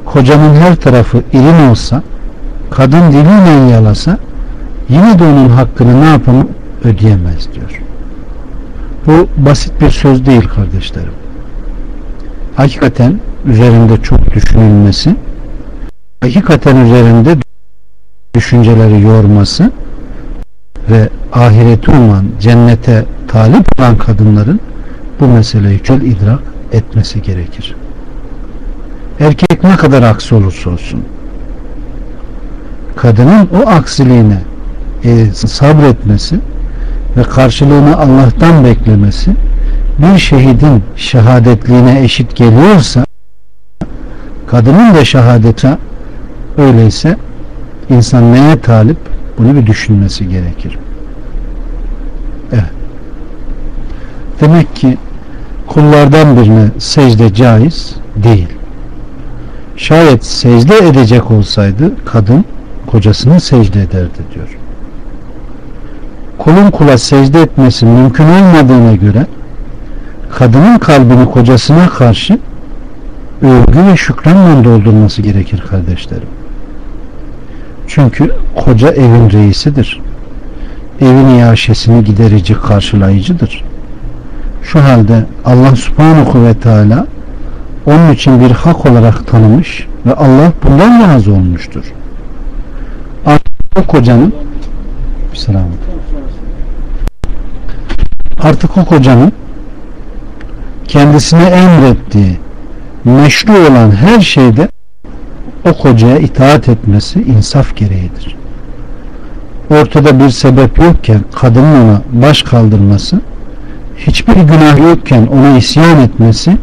kocanın her tarafı irin olsa kadın diliyle yalasa yine de onun hakkını ne yapamam ödeyemez diyor. Bu basit bir söz değil kardeşlerim. Hakikaten üzerinde çok düşünülmesi hakikaten üzerinde düşünceleri yorması ve ahireti olan cennete talip olan kadınların bu meseleyi çöl idrak etmesi gerekir. Erkek ne kadar aksi olursa olsun kadının o aksiliğine e, sabretmesi ve karşılığını Allah'tan beklemesi bir şehidin şehadetliğine eşit geliyorsa kadının da şehadete öyleyse insan neye talip bunu bir düşünmesi gerekir. Evet. Demek ki kullardan birine secde caiz değil. Şayet secde edecek olsaydı kadın kocasını secde ederdi diyor. Kulun kula secde etmesi mümkün olmadığına göre kadının kalbini kocasına karşı övgü ve şükranla doldurması gerekir kardeşlerim. Çünkü koca evin reisidir. Evin iaşesini giderici, karşılayıcıdır. Şu halde Allah subhanahu ve teala onun için bir hak olarak tanımış ve Allah bundan razı olmuştur. Artık o kocanın selam. Artık o kocanın kendisine emrettiği meşru olan her şeyde o kocaya itaat etmesi insaf gereğidir. Ortada bir sebep yokken kadının ona baş kaldırması, hiçbir günah yokken ona isyan etmesi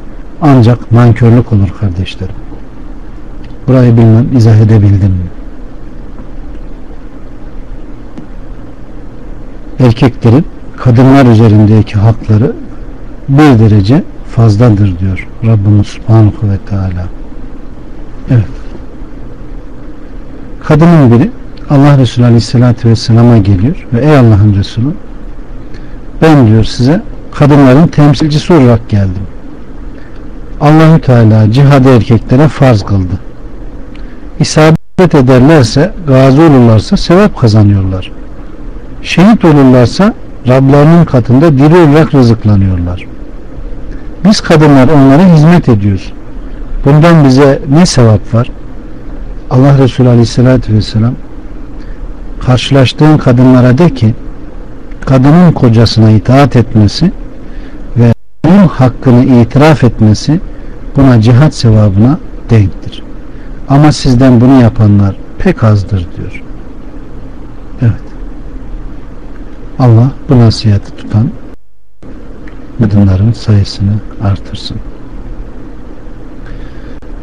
ancak nankörlük olur kardeşlerim. Burayı bilmem izah edebildim mi? Erkeklerin kadınlar üzerindeki hakları bir derece fazladır diyor Rabbimiz Subhanahu ve Teala. Evet. Kadının biri Allah Resulü Aleyhisselatü Vesselam'a geliyor ve ey Allah'ın Resulü ben diyor size kadınların temsilcisi olarak geldim. Allahü Teala cihadı erkeklere farz kıldı. İsabet ederlerse, gazi olurlarsa sevap kazanıyorlar. Şehit olurlarsa Rablarının katında diri olarak rızıklanıyorlar. Biz kadınlar onlara hizmet ediyoruz. Bundan bize ne sevap var? Allah Resulü Aleyhisselatü Vesselam karşılaştığın kadınlara de ki kadının kocasına itaat etmesi ve onun hakkını itiraf etmesi buna cihat sevabına denktir. Ama sizden bunu yapanlar pek azdır diyor. Evet. Allah bu nasihati tutan kadınların sayısını artırsın.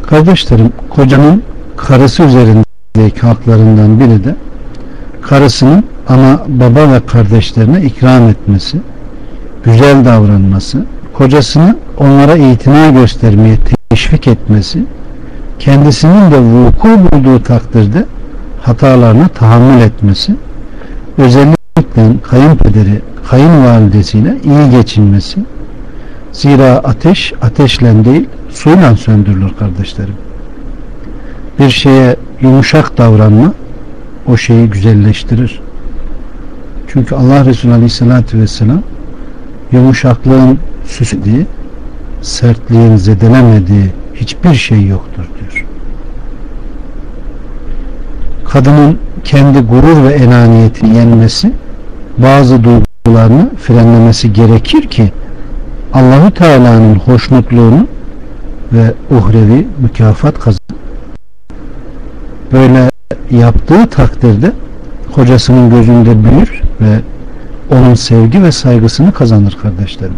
Kardeşlerim, kocanın karısı üzerindeki haklarından biri de karısının ana, baba ve kardeşlerine ikram etmesi, güzel davranması, kocasını onlara itina göstermeye teşvik etmesi, kendisinin de vuku bulduğu takdirde hatalarına tahammül etmesi, özellikle kayınpederi, kayınvalidesiyle iyi geçinmesi, zira ateş ateşle değil suyla söndürülür kardeşlerim. Bir şeye yumuşak davranma o şeyi güzelleştirir. Çünkü Allah Resulü Aleyhisselatü Vesselam yumuşaklığın süslediği, sertliğin zedelemediği hiçbir şey yoktur diyor. Kadının kendi gurur ve enaniyetini yenmesi, bazı duygularını frenlemesi gerekir ki Allahu Teala'nın hoşnutluğunu ve uhrevi mükafat kazanır. Böyle yaptığı takdirde kocasının gözünde büyür ve onun sevgi ve saygısını kazanır kardeşlerim.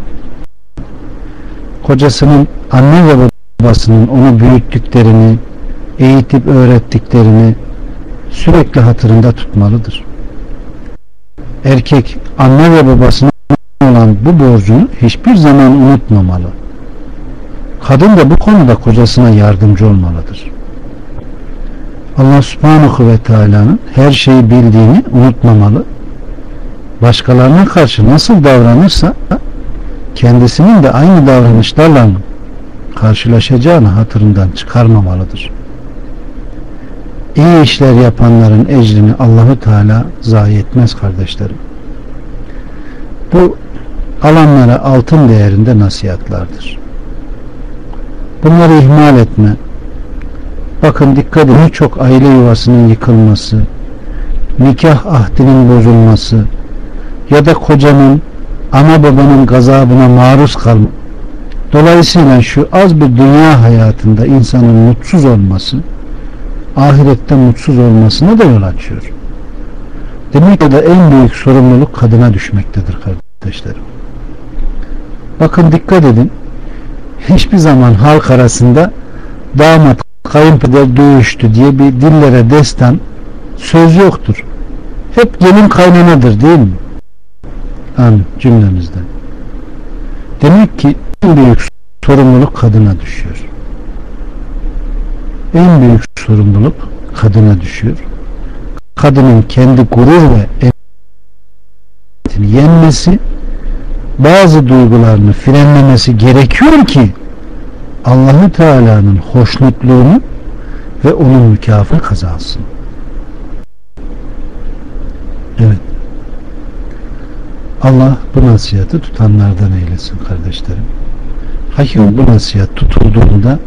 Kocasının anne ve babasının onu büyüttüklerini, eğitip öğrettiklerini sürekli hatırında tutmalıdır. Erkek anne ve babasına olan bu borcunu hiçbir zaman unutmamalı. Kadın da bu konuda kocasına yardımcı olmalıdır. Allah subhanahu ve teala'nın her şeyi bildiğini unutmamalı. Başkalarına karşı nasıl davranırsa kendisinin de aynı davranışlarla karşılaşacağını hatırından çıkarmamalıdır. İyi işler yapanların ecrini Allahu Teala zayi etmez kardeşlerim. Bu alanlara altın değerinde nasihatlardır. Bunları ihmal etme, Bakın dikkat edin çok aile yuvasının yıkılması, nikah ahdinin bozulması ya da kocanın ana babanın gazabına maruz kalma Dolayısıyla şu az bir dünya hayatında insanın mutsuz olması ahirette mutsuz olmasına da yol açıyor. Demek ki de en büyük sorumluluk kadına düşmektedir kardeşlerim. Bakın dikkat edin. Hiçbir zaman halk arasında damat kayınpeder dövüştü diye bir dillere destan söz yoktur. Hep gelin kaynanadır değil mi? Amin cümlemizde. Demek ki en büyük sorumluluk kadına düşüyor. En büyük sorumluluk kadına düşüyor. Kadının kendi gurur ve yenmesi bazı duygularını frenlemesi gerekiyor ki Allahü Teala'nın hoşnutluğunu ve onun mükafatını kazansın. Evet. Allah bu nasihatı tutanlardan eylesin kardeşlerim. Hakikaten bu nasihat tutulduğunda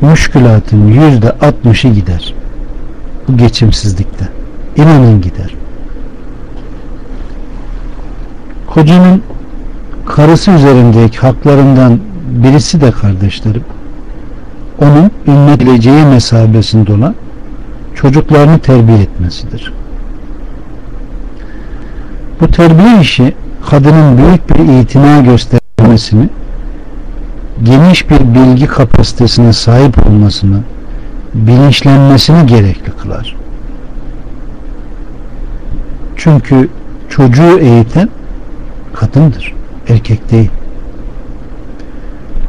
müşkülatın yüzde altmışı gider. Bu geçimsizlikte. İnanın gider. Kocanın karısı üzerindeki haklarından birisi de kardeşlerim onun ümmetileceği mesabesinde olan çocuklarını terbiye etmesidir. Bu terbiye işi kadının büyük bir itina göstermesini geniş bir bilgi kapasitesine sahip olmasını bilinçlenmesini gerekli kılar. Çünkü çocuğu eğiten kadındır, erkek değil.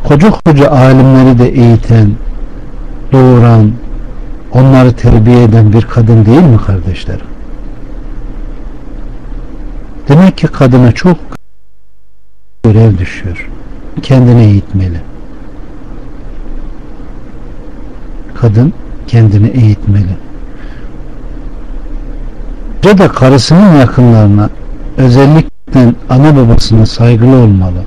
Koca koca alimleri de eğiten, doğuran, onları terbiye eden bir kadın değil mi kardeşlerim? Demek ki kadına çok görev düşüyor. Kendini eğitmeli. Kadın kendini eğitmeli. Ya da karısının yakınlarına özellikle ana babasına saygılı olmalı.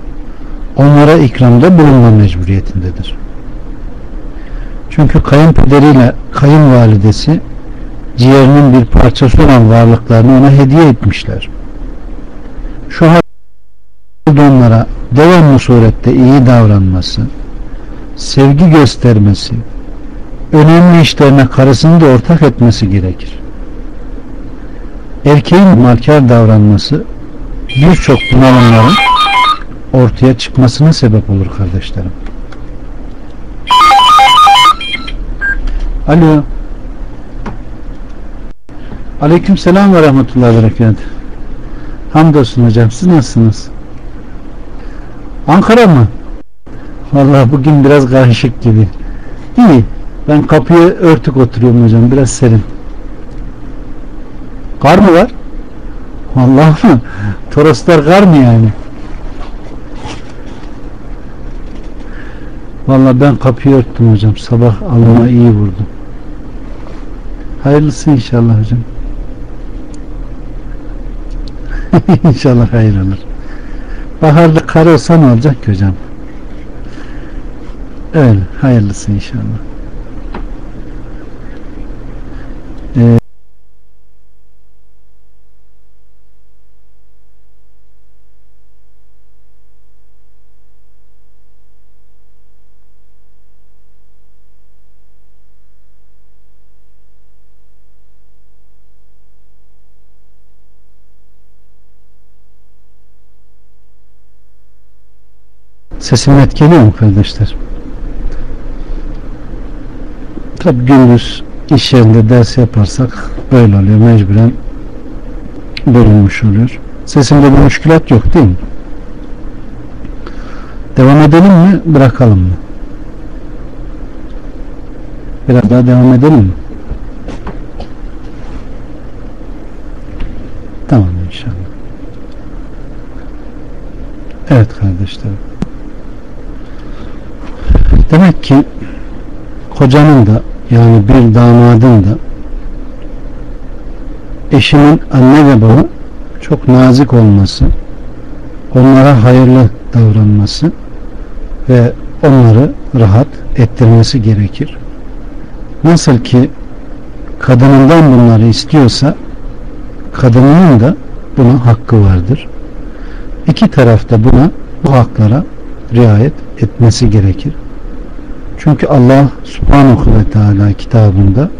Onlara ikramda bulunma mecburiyetindedir. Çünkü kayınpederiyle kayınvalidesi ciğerinin bir parçası olan varlıklarını ona hediye etmişler. Şu halde onlara devamlı surette iyi davranması, sevgi göstermesi, önemli işlerine karısını da ortak etmesi gerekir. Erkeğin malkar davranması birçok bunalımların ortaya çıkmasına sebep olur kardeşlerim. Alo. Aleyküm selam ve rahmetullahi ve. Hamdolsun hocam. Siz nasılsınız? Ankara mı? Vallahi bugün biraz karışık gibi. İyi. Ben kapıyı örtük oturuyorum hocam. Biraz serin. Kar mı var? Vallahi mı? [laughs] Toroslar kar mı yani? Vallahi ben kapıyı örttüm hocam. Sabah alnıma iyi vurdum. Hayırlısı inşallah hocam. [laughs] inşallah hayır olur. Baharda kar olsa ne olacak ki hocam? Öyle. Hayırlısı inşallah. Ee, Sesim etkiliyor mu kardeşler? Tabi gündüz iş yerinde ders yaparsak böyle oluyor. Mecburen bölünmüş oluyor. Sesimde bir müşkülat yok değil mi? Devam edelim mi? Bırakalım mı? Biraz daha devam edelim mi? Tamam inşallah. Evet kardeşlerim. Demek ki kocanın da yani bir damadın da eşinin anne ve baba çok nazik olması, onlara hayırlı davranması ve onları rahat ettirmesi gerekir. Nasıl ki kadınından bunları istiyorsa kadının da buna hakkı vardır. İki tarafta buna bu haklara riayet etmesi gerekir. Çünkü Allah subhanahu ve teala kitabında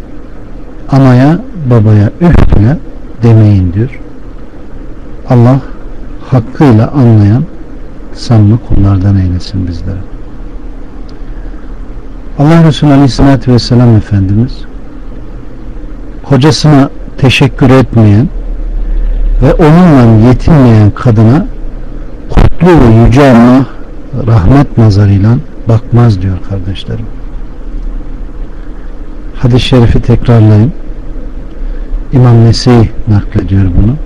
anaya babaya üf demeyin diyor. Allah hakkıyla anlayan samimi kullardan eylesin bizlere. Allah Resulü Aleyhisselatü Vesselam Efendimiz kocasına teşekkür etmeyen ve onunla yetinmeyen kadına kutlu ve yüce Allah rahmet nazarıyla bakmaz diyor kardeşlerim. Hadis-i şerifi tekrarlayayım. İmam Nese'yi naklediyor bunu.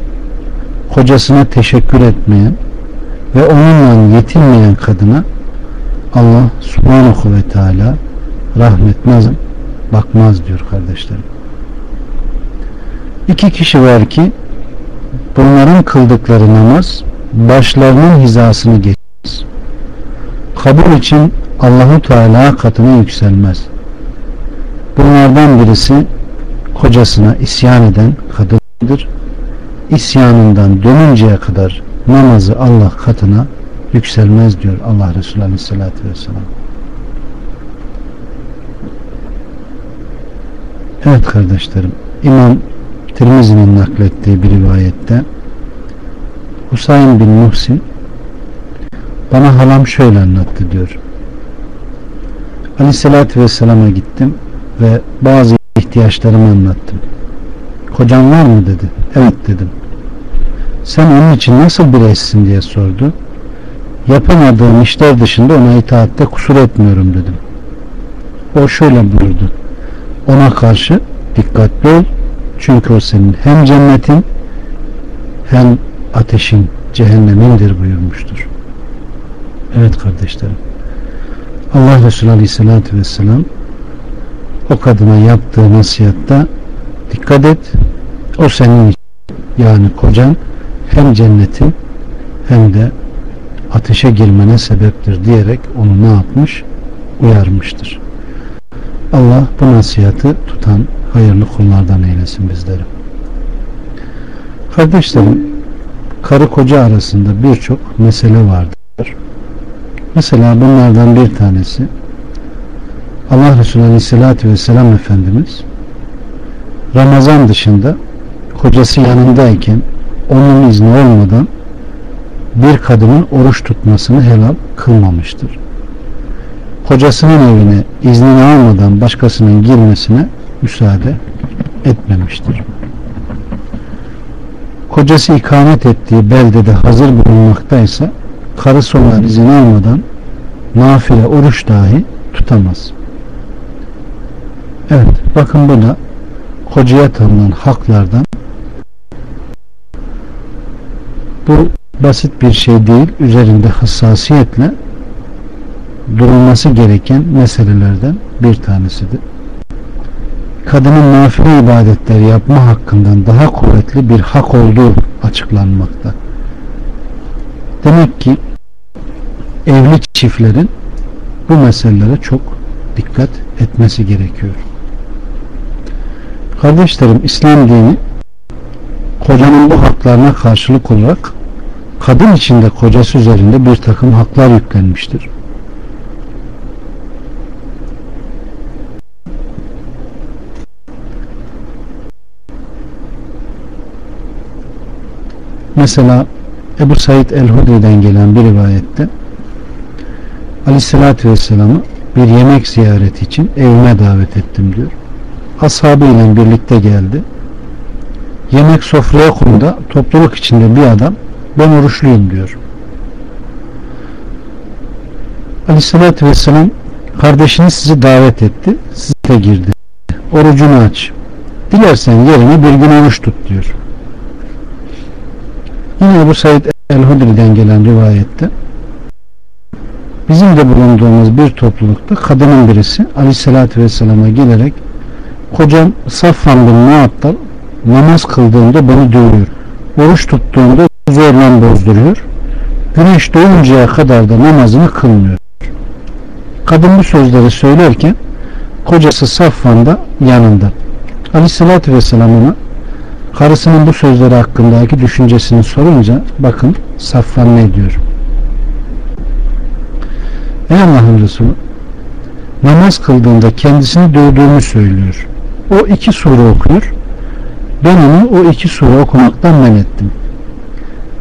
Kocasına teşekkür etmeyen ve onunla yetinmeyen kadına Allah subhanahu ve teala rahmetmez bakmaz diyor kardeşlerim. İki kişi var ki bunların kıldıkları namaz başlarının hizasını geçmez. Kabul için Allahu Teala katına yükselmez. Bunlardan birisi kocasına isyan eden kadındır. İsyanından dönünceye kadar namazı Allah katına yükselmez diyor Allah Resulü Aleyhisselatü Vesselam. Evet kardeşlerim İmam Tirmizi'nin naklettiği bir rivayette Husayn bin Muhsin bana halam şöyle anlattı diyor. Aleyhisselatü Vesselam'a gittim ve bazı ihtiyaçlarımı anlattım. Kocan var mı dedi. Evet dedim. Sen onun için nasıl bir eşsin diye sordu. Yapamadığım işler dışında ona itaatte kusur etmiyorum dedim. O şöyle buyurdu. Ona karşı dikkatli ol. Çünkü o senin hem cennetin hem ateşin cehennemindir buyurmuştur. Evet kardeşlerim. Allah Resulü Aleyhisselatü Vesselam o kadına yaptığı nasihatta dikkat et o senin yani kocan hem cennetin hem de ateşe girmene sebeptir diyerek onu ne yapmış? Uyarmıştır. Allah bu nasihatı tutan hayırlı kullardan eylesin bizleri. Kardeşlerim, karı koca arasında birçok mesele vardır. Mesela bunlardan bir tanesi Allah Resulü Aleyhisselatü Vesselam Efendimiz Ramazan dışında kocası yanındayken onun izni olmadan bir kadının oruç tutmasını helal kılmamıştır. Kocasının evine iznini almadan başkasının girmesine müsaade etmemiştir. Kocası ikamet ettiği beldede hazır bulunmaktaysa karısı olan izin almadan nafile oruç dahi tutamaz. Evet bakın bu da kocaya tanınan haklardan bu basit bir şey değil üzerinde hassasiyetle durulması gereken meselelerden bir tanesidir. Kadının nafile ibadetler yapma hakkından daha kuvvetli bir hak olduğu açıklanmakta. Demek ki evli çiftlerin bu meselelere çok dikkat etmesi gerekiyor. Kardeşlerim İslam dini kocanın bu haklarına karşılık olarak kadın içinde kocası üzerinde bir takım haklar yüklenmiştir. Mesela Ebu Said el-Hudri'den gelen bir rivayette Aleyhisselatü Vesselam'ı bir yemek ziyareti için evime davet ettim diyor. Ashabıyla birlikte geldi. Yemek sofraya konda topluluk içinde bir adam ben oruçluyum diyor. Aleyhisselatü Vesselam kardeşiniz sizi davet etti. Siz de girdi. Orucunu aç. Dilersen yerine bir gün oruç tut diyor. Yine Ebu Said el-Hudri'den gelen rivayette bizim de bulunduğumuz bir toplulukta kadının birisi aleyhissalatü vesselama gelerek kocam Safvan bin Muattal namaz kıldığında beni dövüyor. Oruç tuttuğunda zorla bozduruyor. Güneş doğuncaya kadar da namazını kılmıyor. Kadın bu sözleri söylerken kocası Safvan da yanında. Aleyhissalatü vesselam ona karısının bu sözleri hakkındaki düşüncesini sorunca bakın Safvan ne diyor? Ey Allah'ın Resulü namaz kıldığında kendisini dövdüğümü söylüyor. O iki sure okuyor. Ben onu o iki sure okumaktan men ettim.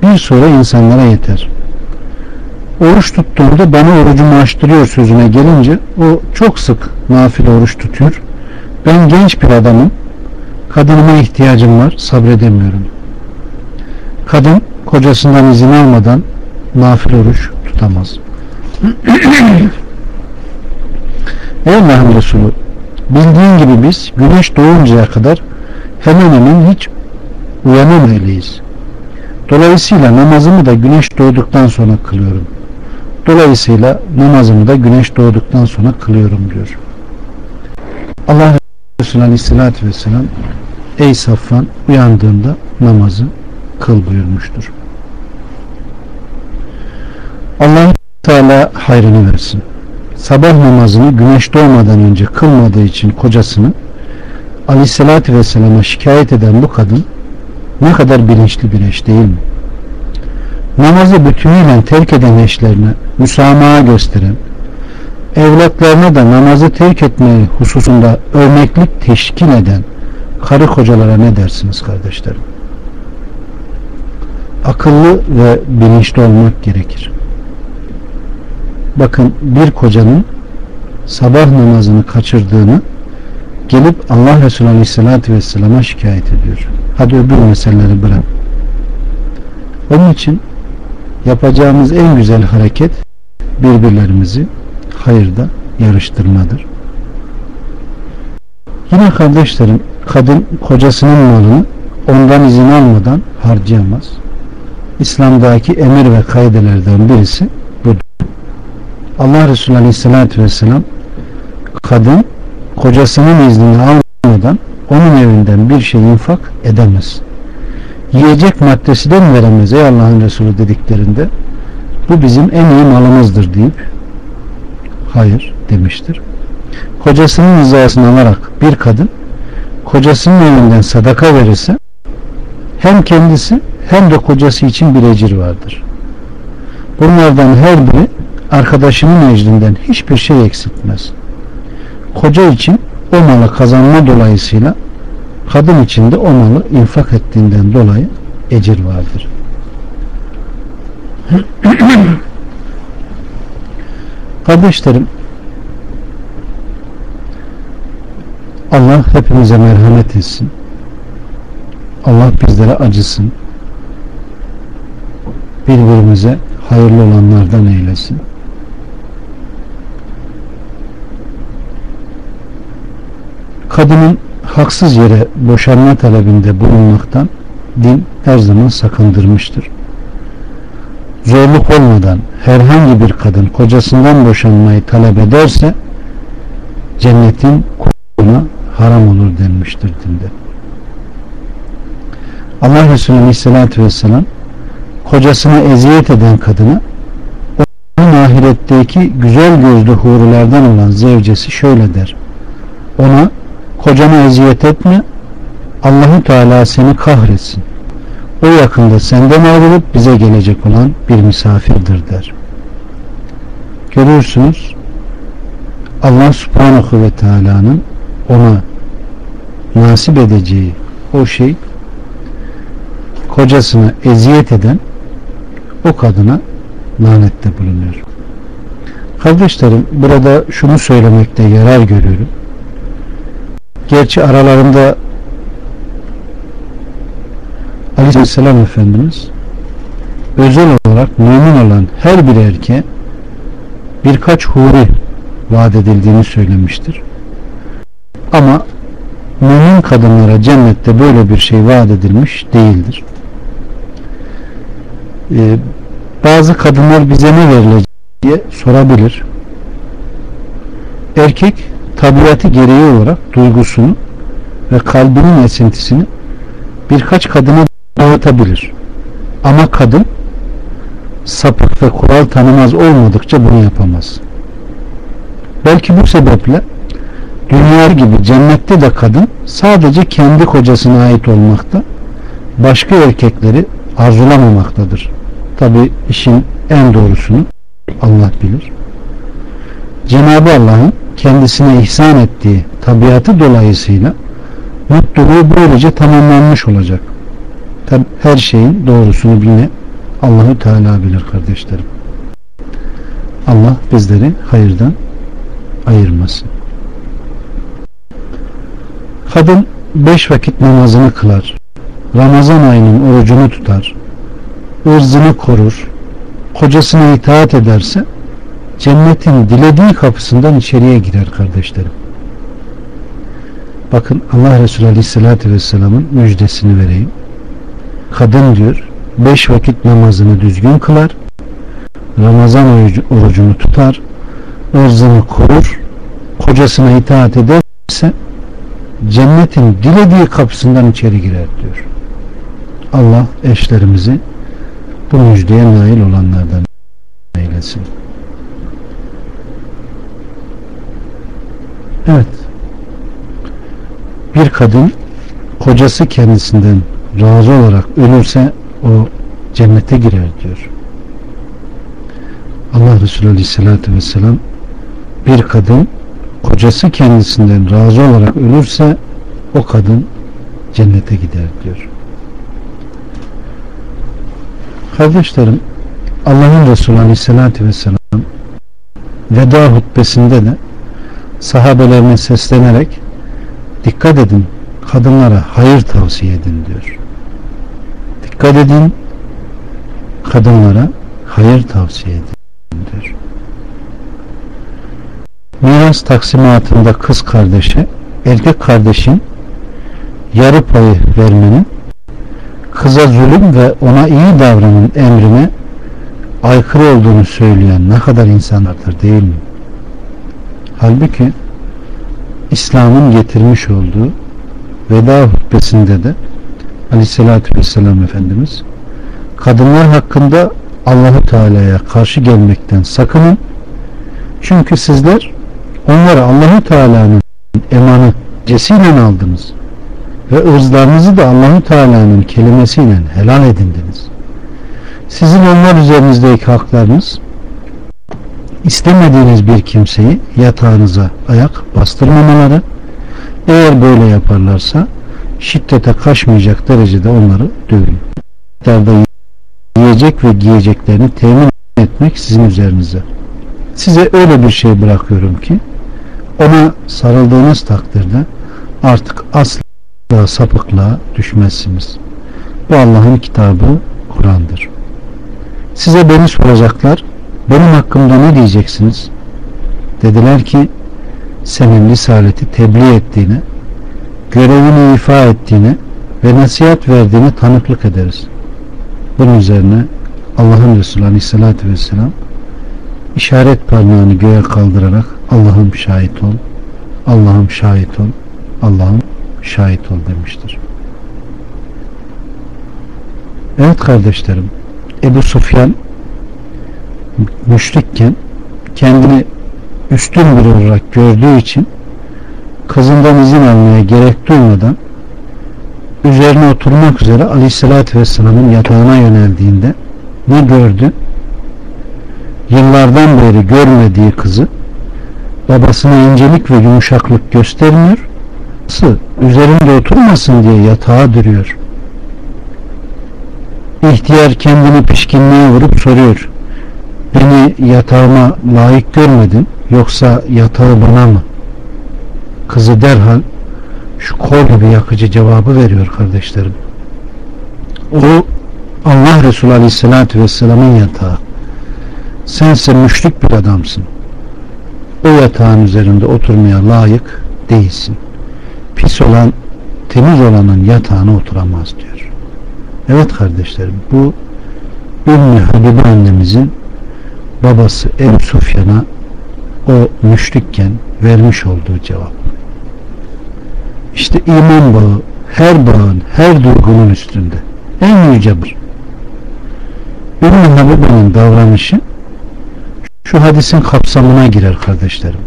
Bir sure insanlara yeter. Oruç tuttuğumda bana orucumu açtırıyor sözüne gelince o çok sık nafile oruç tutuyor. Ben genç bir adamım. Kadınıma ihtiyacım var. Sabredemiyorum. Kadın kocasından izin almadan nafile oruç tutamaz. Ey Allah'ın Resulü bildiğin gibi biz güneş doğuncaya kadar hemen hemen hiç uyanamayız. Dolayısıyla namazımı da güneş doğduktan sonra kılıyorum. Dolayısıyla namazımı da güneş doğduktan sonra kılıyorum diyor. Allah Resulü Aleyhisselatü Vesselam Ey Safvan uyandığında namazı kıl buyurmuştur. Allah Teala hayrını versin. Sabah namazını güneş doğmadan önce kılmadığı için kocasını Aleyhisselatü Vesselam'a şikayet eden bu kadın ne kadar bilinçli bir eş değil mi? Namazı bütünüyle terk eden eşlerine müsamaha gösteren, evlatlarına da namazı terk etmeyi hususunda örneklik teşkil eden karı kocalara ne dersiniz kardeşlerim? Akıllı ve bilinçli olmak gerekir. Bakın bir kocanın sabah namazını kaçırdığını gelip Allah Resulü Aleyhisselatü Vesselam'a şikayet ediyor. Hadi öbür meseleleri bırak. Onun için yapacağımız en güzel hareket birbirlerimizi hayırda yarıştırmadır. Yine kardeşlerim kadın kocasının malını ondan izin almadan harcayamaz. İslam'daki emir ve kaidelerden birisi. Allah Resulü Aleyhisselatü Vesselam kadın kocasının iznini almadan onun evinden bir şey infak edemez. Yiyecek maddesi de mi veremez ey Allah'ın Resulü dediklerinde bu bizim en iyi malımızdır deyip hayır demiştir. Kocasının rızasını alarak bir kadın kocasının evinden sadaka verirse hem kendisi hem de kocası için bir ecir vardır. Bunlardan her biri arkadaşının ecrinden hiçbir şey eksiltmez. Koca için o malı kazanma dolayısıyla kadın için de o malı infak ettiğinden dolayı ecir vardır. [clears throat] Kardeşlerim Allah hepimize merhamet etsin. Allah bizlere acısın. Birbirimize hayırlı olanlardan eylesin. Kadının haksız yere boşanma talebinde bulunmaktan din her zaman sakındırmıştır. Zorluk olmadan herhangi bir kadın kocasından boşanmayı talep ederse cennetin ona haram olur denmiştir dinde. Allah Resulü Aleyhisselatü Vesselam kocasına eziyet eden kadını onun ahiretteki güzel gözlü hurulardan olan zevcesi şöyle der. Ona kocana eziyet etme Allahu Teala seni kahretsin. O yakında senden ayrılıp bize gelecek olan bir misafirdir der. Görüyorsunuz Allah Subhanahu ve Teala'nın ona nasip edeceği o şey kocasına eziyet eden o kadına lanette bulunuyor. Kardeşlerim burada şunu söylemekte yarar görüyorum. Gerçi aralarında Aleyhisselam Efendimiz özel olarak mümin olan her bir erkeğe birkaç huri vaat edildiğini söylemiştir. Ama mümin kadınlara cennette böyle bir şey vaat edilmiş değildir. Ee, bazı kadınlar bize ne verilecek diye sorabilir. Erkek tabiatı gereği olarak duygusunu ve kalbinin esintisini birkaç kadına dağıtabilir. Ama kadın sapık ve kural tanımaz olmadıkça bunu yapamaz. Belki bu sebeple dünya gibi cennette de kadın sadece kendi kocasına ait olmakta, başka erkekleri arzulamamaktadır. Tabi işin en doğrusunu Allah bilir. Cenab-ı Allah'ın kendisine ihsan ettiği tabiatı dolayısıyla mutluluğu böylece tamamlanmış olacak. Tabi her şeyin doğrusunu bile Allahü Teala bilir kardeşlerim. Allah bizleri hayırdan ayırmasın. Kadın beş vakit namazını kılar. Ramazan ayının orucunu tutar. ırzını korur. Kocasına itaat ederse cennetin dilediği kapısından içeriye girer kardeşlerim. Bakın Allah Resulü Aleyhisselatü Vesselam'ın müjdesini vereyim. Kadın diyor beş vakit namazını düzgün kılar. Ramazan orucunu tutar. ırzını korur. Kocasına itaat ederse cennetin dilediği kapısından içeri girer diyor. Allah eşlerimizi bu müjdeye nail olanlardan eylesin. Evet. Bir kadın kocası kendisinden razı olarak ölürse o cennete girer diyor. Allah Resulü Aleyhisselatü Vesselam bir kadın kocası kendisinden razı olarak ölürse o kadın cennete gider diyor. Kardeşlerim Allah'ın Resulü Aleyhisselatü Vesselam veda hutbesinde de sahabelerine seslenerek dikkat edin kadınlara hayır tavsiye edin diyor. Dikkat edin kadınlara hayır tavsiye edin diyor. Miras taksimatında kız kardeşe erkek kardeşin yarı payı vermenin kıza zulüm ve ona iyi davranın emrine aykırı olduğunu söyleyen ne kadar insanlardır değil mi? Halbuki İslam'ın getirmiş olduğu veda hutbesinde de aleyhissalatü vesselam Efendimiz kadınlar hakkında Allahu Teala'ya karşı gelmekten sakının çünkü sizler onları Allahu Teala'nın emanı cesiyle aldınız ve ırzlarınızı da Allahu Teala'nın kelimesiyle helal edindiniz. Sizin onlar üzerinizdeki haklarınız istemediğiniz bir kimseyi yatağınıza ayak bastırmamaları eğer böyle yaparlarsa şiddete kaçmayacak derecede onları dövün. Miktarda yiyecek ve giyeceklerini temin etmek sizin üzerinize. Size öyle bir şey bırakıyorum ki ona sarıldığınız takdirde artık asla sapıklığa düşmezsiniz. Bu Allah'ın kitabı Kur'an'dır. Size beni soracaklar. Benim hakkımda ne diyeceksiniz? Dediler ki senin risaleti tebliğ ettiğine, görevini ifa ettiğine ve nasihat verdiğine tanıklık ederiz. Bunun üzerine Allah'ın Resulü Aleyhisselatü Vesselam işaret parmağını göğe kaldırarak Allah'ım şahit ol, Allah'ım şahit ol, Allah'ım şahit ol demiştir. Evet kardeşlerim, Ebu Sufyan müşrikken kendini üstün bir olarak gördüğü için kızından izin almaya gerek duymadan üzerine oturmak üzere Aleyhisselatü Vesselam'ın yatağına yöneldiğinde ne gördü? Yıllardan beri görmediği kızı babasına incelik ve yumuşaklık göstermiyor üzerinde oturmasın diye yatağa duruyor. İhtiyar kendini pişkinliğe vurup soruyor. Beni yatağıma layık görmedin yoksa yatağı bana mı? Kızı derhal şu kol gibi yakıcı cevabı veriyor kardeşlerim. O Allah Resulü Aleyhisselatü Vesselam'ın yatağı. Sense müşrik bir adamsın. O yatağın üzerinde oturmaya layık değilsin. Pis olan temiz olanın yatağına oturamaz diyor. Evet kardeşlerim bu Ümmü Habibe annemizin babası Ebu Sufyan'a o müşrikken vermiş olduğu cevap. İşte iman bağı her bağın, her duygunun üstünde. En yüce bir. Ümmü Habibe'nin davranışı şu hadisin kapsamına girer kardeşlerim.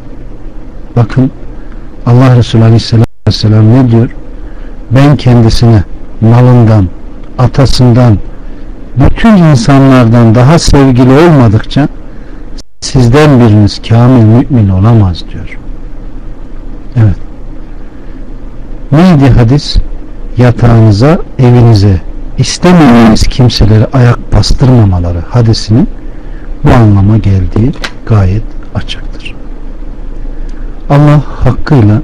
Bakın Allah Resulü Aleyhisselam ne diyor? Ben kendisine malından, atasından, bütün insanlardan daha sevgili olmadıkça sizden biriniz kamil mümin olamaz diyor. Evet. Neydi hadis? Yatağınıza, evinize istemediğiniz kimselere ayak bastırmamaları hadisinin bu anlama geldiği gayet açıktır. Allah hakkıyla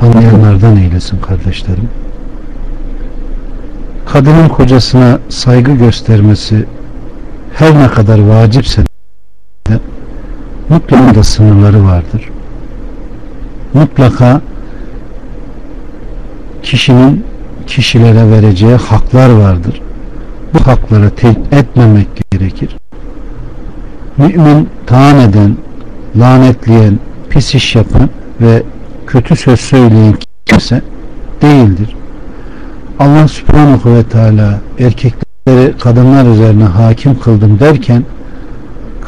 anlayanlardan eylesin kardeşlerim. Kadının kocasına saygı göstermesi her ne kadar vacipse mutlaka da sınırları vardır. Mutlaka kişinin kişilere vereceği haklar vardır. Bu hakları tehdit etmemek gerekir. Mümin taan eden, lanetleyen, pis iş yapan ve kötü söz söyleyen kimse değildir. Allah subhanahu ve teala erkekleri kadınlar üzerine hakim kıldım derken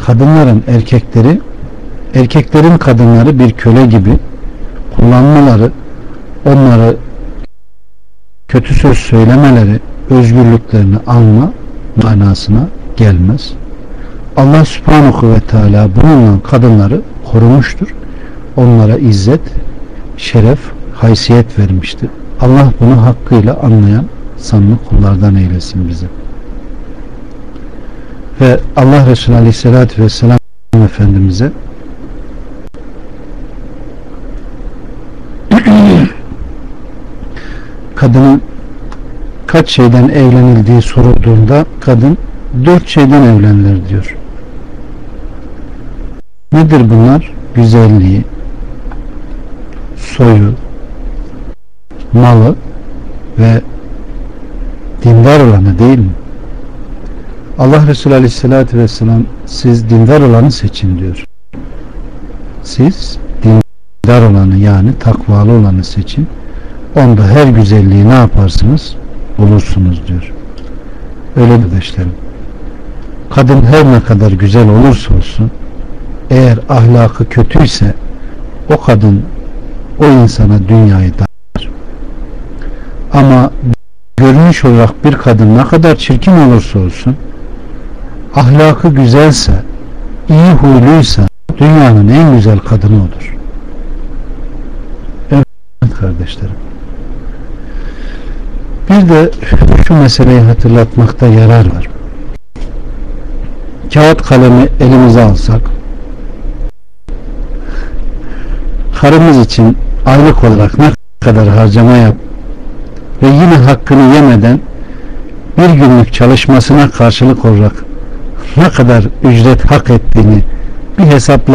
kadınların erkekleri erkeklerin kadınları bir köle gibi kullanmaları onları kötü söz söylemeleri özgürlüklerini alma manasına gelmez. Allah subhanahu ve teala bununla kadınları korumuştur. Onlara izzet, şeref, haysiyet vermiştir. Allah bunu hakkıyla anlayan sanlı kullardan eylesin bizi. Ve Allah Resulü Aleyhisselatü Vesselam Efendimiz'e [clears throat] kadının kaç şeyden evlenildiği sorulduğunda kadın dört şeyden evlenilir diyor. Nedir bunlar? Güzelliği, soyu, malı ve dindar olanı değil mi? Allah Resulü Aleyhisselatü Vesselam siz dindar olanı seçin diyor. Siz dindar olanı yani takvalı olanı seçin. Onda her güzelliği ne yaparsınız? Bulursunuz diyor. Öyle kardeşlerim. Kadın her ne kadar güzel olursa olsun eğer ahlakı kötüyse o kadın o insana dünyayı dar. Ama görünüş olarak bir kadın ne kadar çirkin olursa olsun ahlakı güzelse iyi huyluysa dünyanın en güzel kadını odur. Kardeşlerim. Bir de şu meseleyi hatırlatmakta yarar var. Kağıt kalemi elimize alsak karımız için aylık olarak ne kadar harcama yap ve yine hakkını yemeden bir günlük çalışmasına karşılık olarak ne kadar ücret hak ettiğini bir hesapla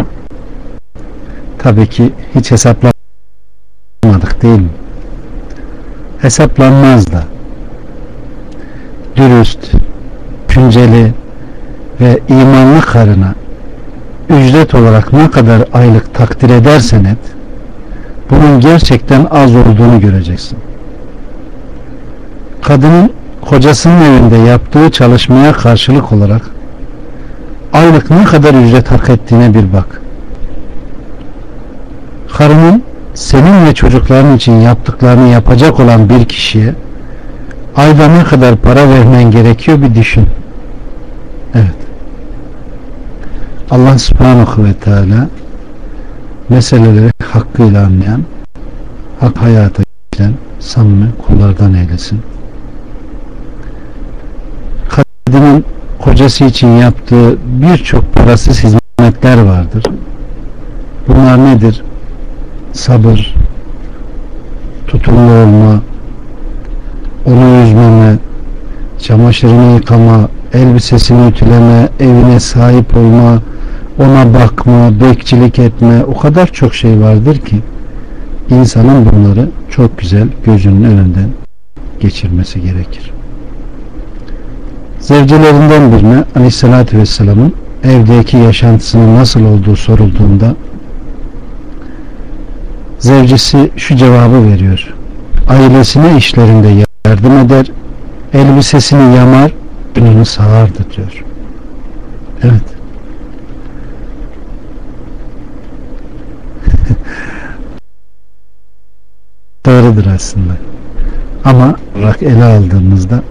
tabii ki hiç hesaplamadık değil mi? hesaplanmaz da dürüst, künceli ve imanlı karına ücret olarak ne kadar aylık takdir edersen et bunun gerçekten az olduğunu göreceksin. Kadının kocasının evinde yaptığı çalışmaya karşılık olarak aylık ne kadar ücret hak ettiğine bir bak. Karının senin ve çocukların için yaptıklarını yapacak olan bir kişiye ayda ne kadar para vermen gerekiyor bir düşün. Evet. Allah subhanahu ve teala meseleleri hakkıyla anlayan hak hayata geçen samimi kullardan eylesin. Kadının kocası için yaptığı birçok parasız hizmetler vardır. Bunlar nedir? Sabır, tutumlu olma, onu üzmeme, çamaşırını yıkama, elbisesini ütüleme, evine sahip olma, ona bakma, bekçilik etme o kadar çok şey vardır ki insanın bunları çok güzel gözünün önünden geçirmesi gerekir. Zevcelerinden birine Aleyhisselatü Vesselam'ın evdeki yaşantısının nasıl olduğu sorulduğunda zevcisi şu cevabı veriyor. Ailesine işlerinde yardım eder, elbisesini yamar, gününü sağardı diyor. Evet. [laughs] Doğrudur aslında. Ama olarak ele aldığımızda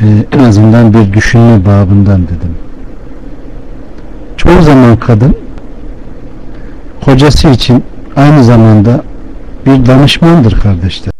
e, en azından bir düşünme babından dedim. çoğu zaman kadın kocası için aynı zamanda bir danışmandır kardeşler.